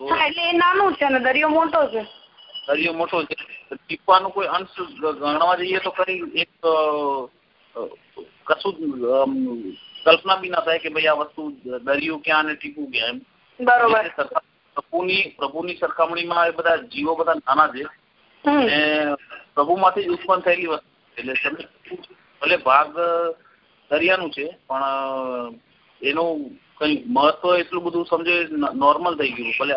એટલે એ નાનું છે અને દરિયો મોટો છે. દરિયો મોટો છે. ટીપવાનું કોઈ અંશ ગણવા જઈએ તો કઈ એક કશું કલ્પના બી ના થાય કે ભાઈ આ વસ્તુ દરિયો ક્યાં અને ટીપું ક્યાં એમ. બરોબર. પ્રભુની પ્રભુની સરખામણીમાં એ બધા જીવો બધા નાના છે. અને પ્રભુમાંથી જ ઉત્પન્ન થયેલી વસ્તુ એટલે તમે ભલે ભાગ દરિયાનું છે પણ એનું કઈ મહત્વ એટલું બધું સમજો નોર્મલ થઈ ગયું. ભલે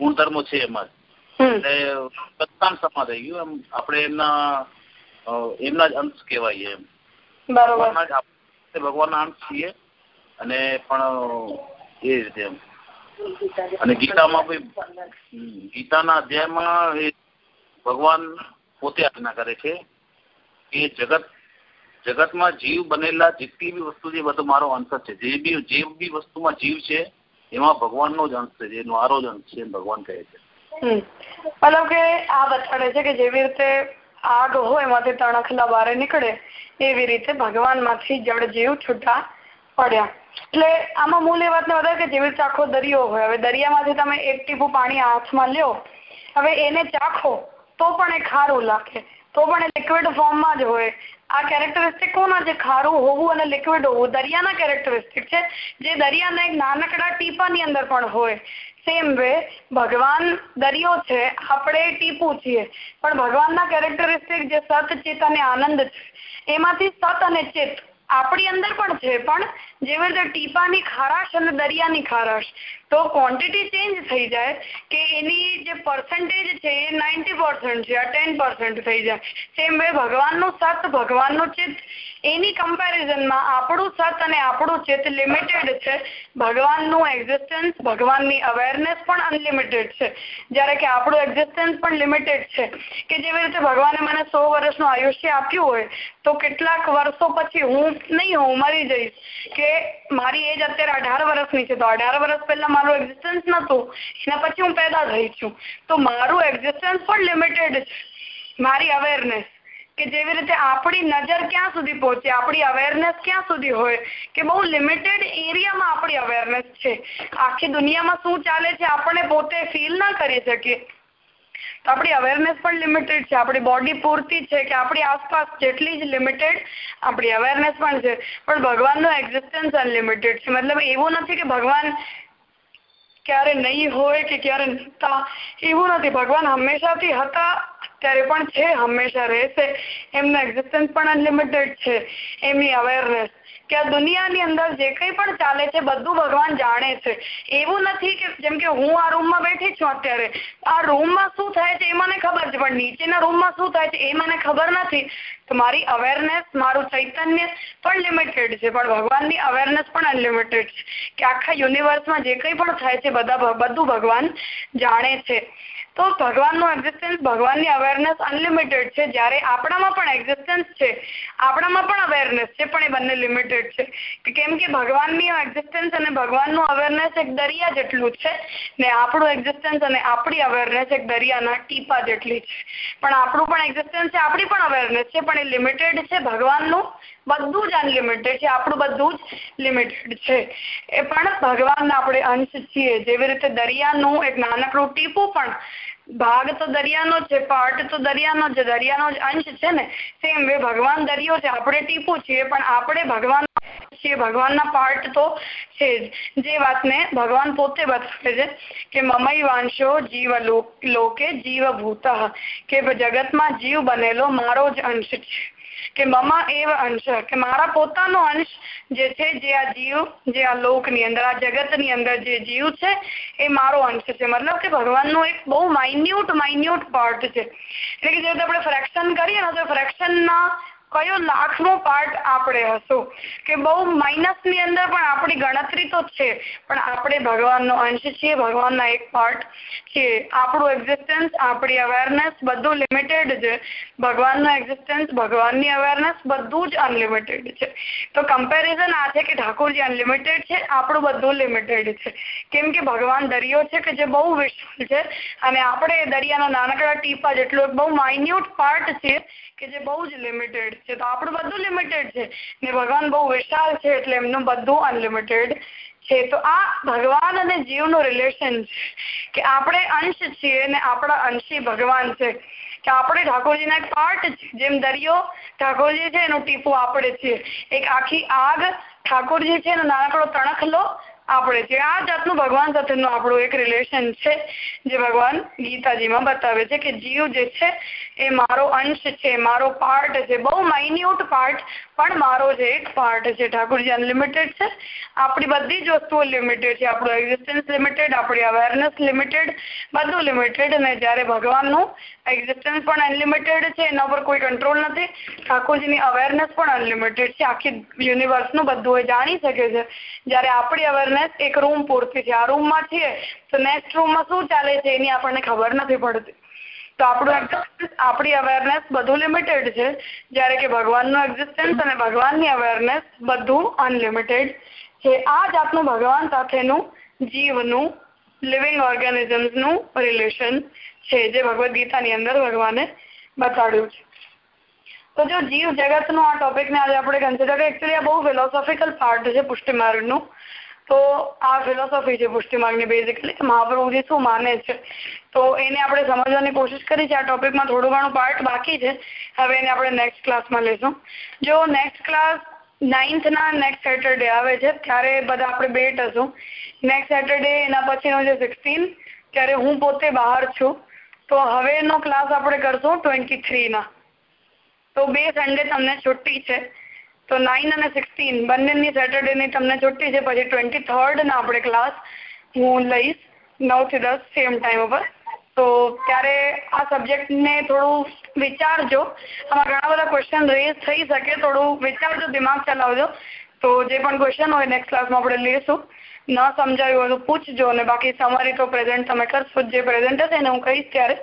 ગુણધર્મો છે એમાં એટલે સત્તાન સમા થઈ ગયું. એમ આપણે એમના એમના જ અંશ કહેવાય એમ. ભગવાનના અંશ છીએ. અને પણ એ રીતે એમ. અને ગીતામાં ભાઈ ગીતાના અધ્યાયમાં એ ભગવાન પોતે આજ્ઞા કરે છે કે જગત જગતમાં જીવ બનેલા જેટલી બી વસ્તુ છે બધો મારો અંશ છે. જે બી જે બી વસ્તુમાં જીવ છે એમાં ભગવાનનો જ અંશ છે જે મારો જ અંશ છે ભગવાન કહે છે. મતલબ કે આ બતાડે છે કે જેવી રીતે આગ હોય, એમાંથી તણખલા બહાર નીકળે, એવી રીતે ભગવાનમાંથી જળ જીવ છૂટા પડ્યા. એટલે આમાં મૂળ એ વાતને વધારે કે જેવી રીતે આખો દરિયો હોય. હવે દરિયામાંથી તમે એક ટીપું પાણી હાથમાં લ્યો. હવે એને ચાખો, તો પણ એ ખારું લાગે. તો પણ એ લિક્વિડ ફોર્મમાં જ હોય. આ કેરેક્ટરિસ્ટિક કોના છે? ખારું હોવું અને લિક્વિડ હોવું. દરિયાના કેરેક્ટરિસ્ટિક છે. જે દરિયાના એક નાનકડા ટીપાની અંદર પણ હોય. સેમ વે ભગવાન દરિયો છે, આપણે ટીપુ છીએ. પણ ભગવાનના કેરેક્ટરિસ્ટિક જે સત ચિત અને આનંદ છે, એમાંથી સત અને ચિત આપણી અંદર પણ છે, પણ જેવી રીતે ટીપાની ખારાશ અને દરિયાની ખારાશ. તો ક્વોન્ટિટી ચેન્જ થઈ જાય કે એની જે પર્સન્ટેજ છે એ નાઇન્ટી પર્સન્ટ છે, આ ટેન પર્સન્ટ થઈ જાય. સેમ વે ભગવાનનું સત, ભગવાનનું ચિત્ત. એની કમ્પેરિઝનમાં આપણું સત અને આપણું ચિત્ત લિમિટેડ છે. ભગવાનનું એક્ઝિસ્ટન્સ ભગવાનની અવેરનેસ પણ અનલિમિટેડ છે. જ્યારે કે આપણું એક્ઝિસ્ટન્સ પણ લિમિટેડ છે. કે જેવી રીતે ભગવાને મને સો વર્ષનું આયુષ્ય આપ્યું હોય, તો કેટલાક વર્ષો પછી હું નહીં, હું મરી જઈશ. કે મારી એજ અત્યારે અઢાર વર્ષની છે. તો અઢાર વર્ષ પહેલા મારું એક્ઝિસ્ટન્સ નતું, એના પછી હું પેદા થઈ છું. તો મારું એક્ઝિસ્ટન્સ પણ લિમિટેડ મારી અવેરનેસ કે જેવી રીતે આપણી નજર ક્યાં સુધી પહોંચે, આપણી અવેરનેસ ક્યાં સુધી હોય, કે બહુ લિમિટેડ એરિયામાં આપણી અવેરનેસ છે. આખી દુનિયામાં શું ચાલે છે આપણે પોતે ફીલ ના કરી શકીએ. તો આપણી અવેરનેસ પણ લિમિટેડ છે. આપણી બોડી પૂરતી છે કે આપણી આસપાસ જેટલી જ લિમિટેડ આપણી અવેરનેસ પણ છે. પણ ભગવાનનો એક્ઝિસ્ટન્સ અનલિમિટેડ છે. મતલબ એવું નથી કે ભગવાન ક્યારે નહીં હોય કે ક્યારે નતા એવું નથી. ભગવાન હંમેશાથી હતા, અત્યારે પણ છે, હંમેશા રહેશે. એમનું એક્ઝિસ્ટન્સ પણ અનલિમિટેડ છે. એમની અવેરનેસ કે આ દુનિયાની અંદર જે કંઈ પણ ચાલે છે, બધું ભગવાન જાણે છે. એવું નથી કે જેમ કે હું આ રૂમમાં બેઠી છું અત્યારે. આ રૂમમાં શું થાય છે એ મને ખબર છે, પણ નીચેના રૂમમાં શું થાય છે એ મને ખબર નથી. તો મારી અવેરનેસ મારું ચૈતન્ય પણ લિમિટેડ છે, પણ ભગવાનની અવેરનેસ પણ અનલિમિટેડ છે. કે આખા યુનિવર્સમાં જે કંઈ પણ થાય છે, બધા બધું ભગવાન જાણે છે. તો ભગવાનનું એક્ઝિસ્ટન્સ ભગવાનની અવેરનેસ અનલિમિટેડ છે. જ્યારે આપણામાં પણ એક્ઝિસ્ટન્સ છે. આપણામાં પણ અવેરનેસ છે, પણ એ બંને લિમિટેડ છે. કેમ કે ભગવાનની એક્ઝિસ્ટન્સ અને ભગવાનનું અવેરનેસ એક દરિયા જેટલું છે ને આપણું એક્ઝિસ્ટન્સ અને આપણી અવેરનેસ એક દરિયાના ટીપા જેટલી છે. પણ આપણું પણ એક્ઝિસ્ટન્સ છે, આપણી પણ અવેરનેસ છે, પણ એ લિમિટેડ છે ભગવાનનું બધું જ અનલિમિટેડ છે, આપણું બધું જ લિમિટેડ છે. એ પણ ભગવાનના આપણે અંશ છીએ. જેવી રીતે દરિયાનું એક નાનકડું ટીપું પણ, ભાગ તો દરિયાનો છે, પાર્ટ તો દરિયાનો છે, દરિયાનો જ અંશ છે ને સેમ વે ભગવાન દરિયો છે, આપણે ટીપું છીએ, પણ આપણે ભગવાન છીએ, ભગવાનના પાર્ટ તો છે જ. જે વાતને ભગવાન પોતે બતાવે છે કે મમય વાંશો જીવ લોકે જીવ ભૂત કે જગતમાં જીવ બનેલો મારો જ અંશ છે. કે મમા એવ અંશ કે મારા પોતાનો અંશ જે છે, જે આ જીવ, જે આ લોકની અંદર, આ જગતની અંદર જે જીવ છે, એ મારો અંશ છે. મતલબ કે ભગવાનનો એક બહુ માઇન્યુટ માઇન્યુટ પાર્ટ છે. એટલે કે જે આપણે ફ્રેક્શન કરીએ ને તો ફ્રેક્શનના કયો લાખનો પાર્ટ આપણે હશું? કે બહુ માઇનસની અંદર પણ આપણી ગણતરી તો છે, પણ આપણે ભગવાનનો અંશ છીએ, ભગવાનના એક પાર્ટ છીએ આપણું એક્ઝિસ્ટન્સ આપણી અવેરનેસ બધું લિમિટેડ છે. ભગવાનનો એક્ઝિસ્ટન્સ ભગવાનની અવેરનેસ બધું જ અનલિમિટેડ છે. તો કમ્પેરિઝન આ છે કે ઠાકોરજી અનલિમિટેડ છે, આપણું બધું લિમિટેડ છે. કેમ કે ભગવાન દરિયો છે કે જે બહુ વિશાળ છે, અને આપણે દરિયાનો નાનકડા ટીપા જેટલો બહુ માઇન્યુટ પાર્ટ છે કે બહુ જ લિમિટેડ છે, તો આપણું બધું લિમિટેડ છે. ને ભગવાન બહુ વિશાળ છે, એટલે એમનું બધું અનલિમિટેડ છે. તો આ ભગવાન અને જીવનું રિલેશન છે કે આપણે અંશ છીએ ને આપણા અંશી ભગવાન છે. કે આપણે ઠાકોરજીના એક પાર્ટ જેમ દરિયો ઠાકોરજી છે એનું ટીપું આપણે છીએ. એક આખી આગ ઠાકોરજી છે એનો નાનકડો તણખલો આપણે છીએ આ જાતનું ભગવાન સાથેનું આપણું એક રિલેશન છે, જે ભગવાન ગીતાજીમાં બતાવે છે કે જીવ જે છે, એ મારો અંશ છે, મારો પાર્ટ છે. બહુ માઇન્યુટ પાર્ટ પણ મારો જે એક પાર્ટ છે, ઠાકોરજી અનલિમિટેડ છે. આપણી બધી જ વસ્તુઓ લિમિટેડ છે. આપણું એક્ઝિસ્ટન્સ લિમિટેડ આપણી અવેરનેસ લિમિટેડ બધું લિમિટેડ અને જ્યારે ભગવાનનું એક્ઝિસ્ટન્સ પણ અનલિમિટેડ છે, એના પર કોઈ કંટ્રોલ નથી. ઠાકોરજીની અવેરનેસ પણ અનલિમિટેડ છે. આખી યુનિવર્સનું બધું એ જાણી શકે છે. જ્યારે આપણી અવેરનેસ એક રૂમ પૂરતી છે. આ રૂમમાં છીએ તો નેક્સ્ટ રૂમમાં શું ચાલે છે એની આપણને ખબર નથી પડતી. તો આપણું એક્ઝિસ્ટન્સ આપણી અવેરનેસ બધું લિમિટેડ છે. જ્યારે કે ભગવાનનું એક્ઝિસ્ટન્સ અને ભગવાનની અવેરનેસ બધું અનલિમિટેડ છે. આ જાતનું ભગવાન સાથેનું જીવનું લિવિંગ ઓર્ગેનિઝમ્સનું રિલેશન છે જે ભગવદ્ ગીતાની અંદર ભગવાને બતાડ્યું છે. તો જો જીવ જગતનું આ ટોપિકને આજે આપણે કન્સિડર એકચ્યુઅલી આ બહુ ફિલોસોફિકલ પાર્ટ છે પુષ્ટિ માર્ગનું તો આ ફિલોસોફી છે પુષ્ટિમાર્ગની બેઝિકલી મહાપ્રભુજી શું માને છે? તો એને આપણે સમજવાની કોશિશ કરી છે, આ ટોપિકમાં થોડું ઘણું પાર્ટ બાકી છે. હવે એને આપણે નેક્સ્ટ ક્લાસમાં લઈશું. જો નેક્સ્ટ ક્લાસ નાઇન્થના નેક્સ્ટ સેટરડે આવે છે, ત્યારે બધા આપણે બેટ હશું. નેક્સ્ટ સેટરડે એના પછીનો જે સિક્સટીન ત્યારે હું પોતે બહાર છું. તો હવેનો ક્લાસ આપણે કરશું ટ્વેન્ટી થ્રીના તો બે સન્ડે તમને છુટ્ટી છે. તો નાઇન અને સિક્સટીન બંનેની સેટરડેની તમને છુટ્ટી છે. પછી ટ્વેન્ટી થર્ડના આપણે ક્લાસ હું લઈશ નવથી દસ સેમ ટાઈમ ઉપર. તો ત્યારે આ સબ્જેક્ટને થોડું વિચારજો. આમાં ઘણા બધા ક્વેશ્ચન રેઝ થઈ શકે. થોડું વિચારજો, દિમાગ ચલાવજો. તો જે પણ ક્વેશ્ચન હોય નેક્સ્ટ ક્લાસમાં આપણે લઈશું. ન સમજાયું હોય તો પૂછજો અને બાકી તમારી તો પ્રેઝન્ટ તમે કરશો જે. પ્રેઝન્ટ હશે ને હું કહીશ ત્યારે.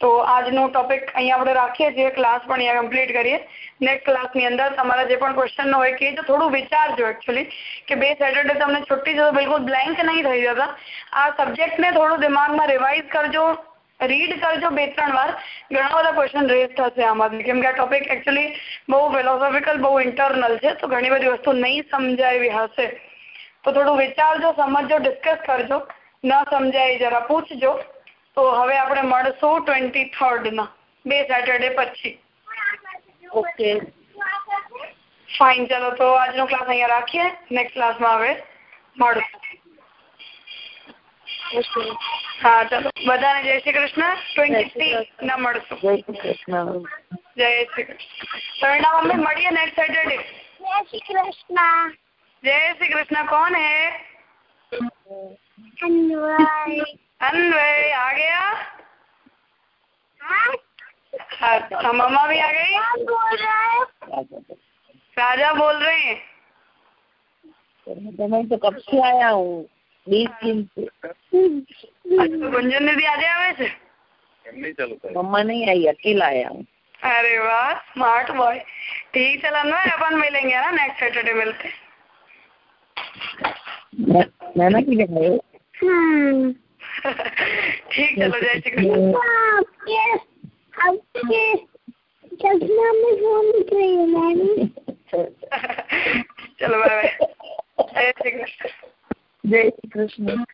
તો આજનું ટોપિક અહીંયા આપણે રાખીએ છીએ ક્લાસ પણ અહીંયા કમ્પ્લીટ કરીએ. નેક્સ્ટ ક્લાસની અંદર તમારા જે પણ ક્વેશ્ચન હોય કે તો થોડું વિચારજો એકચ્યુઅલી કે બે સેટરડે તમને છુટ્ટી જો બિલકુલ બ્લેન્ક નહીં થઈ જતા. આ સબ્જેક્ટને થોડું દિમાગમાં રિવાઇઝ કરજો રીડ કરજો બે ત્રણ વાર. ઘણા બધા ક્વેશ્ચન રેઝ થશે આમાંથી. કેમ કે આ ટોપિક એકચ્યુઅલી બહુ ફિલોસોફિકલ બહુ ઇન્ટરનલ છે, તો ઘણી બધી વસ્તુ નહીં સમજાય એવી હશે. તો થોડું વિચારજો, સમજજો ડિસ્કસ કરજો. ન સમજાય જરા પૂછજો. तो हम अपने मलसू ट्वेंटी थर्ड न सैटरडे पी ओके फाइन चलो तो आज ना क्लास अहिया राखी नेक्स्ट क्लास में हम मू हाँ चलो बधा ने जय श्री कृष्ण ट्वेंटी न जय श्री कृष्ण तो मम्मी मड़ी है नेक्स्ट सैटरडे जय श्री कृष्ण जय श्री कृष्ण कौन है अन्वय आ गया हाँ अच्छा मम्मा भी आ गई क्या बोल रहा है राजा बोल रहे हैं मैं तो कब से आया हूँ बीस दिन से अच्छा, गुंजन दीदी આજે આવે છે એમ નહીં ચાલુ થાય मम्मा नहीं आई अकेला आया हूँ अरे वाह स्मार्ट बॉय ठीक चलो अन्वय अपन मिलेंगे ना नेक्स्ट सैटरडे मिलते नाना की जगह हम्म ઠીક ચલો જય શ્રી કૃષ્ણ. [laughs] ચલો બાય જય શ્રી કૃષ્ણ. જય શ્રી કૃષ્ણ.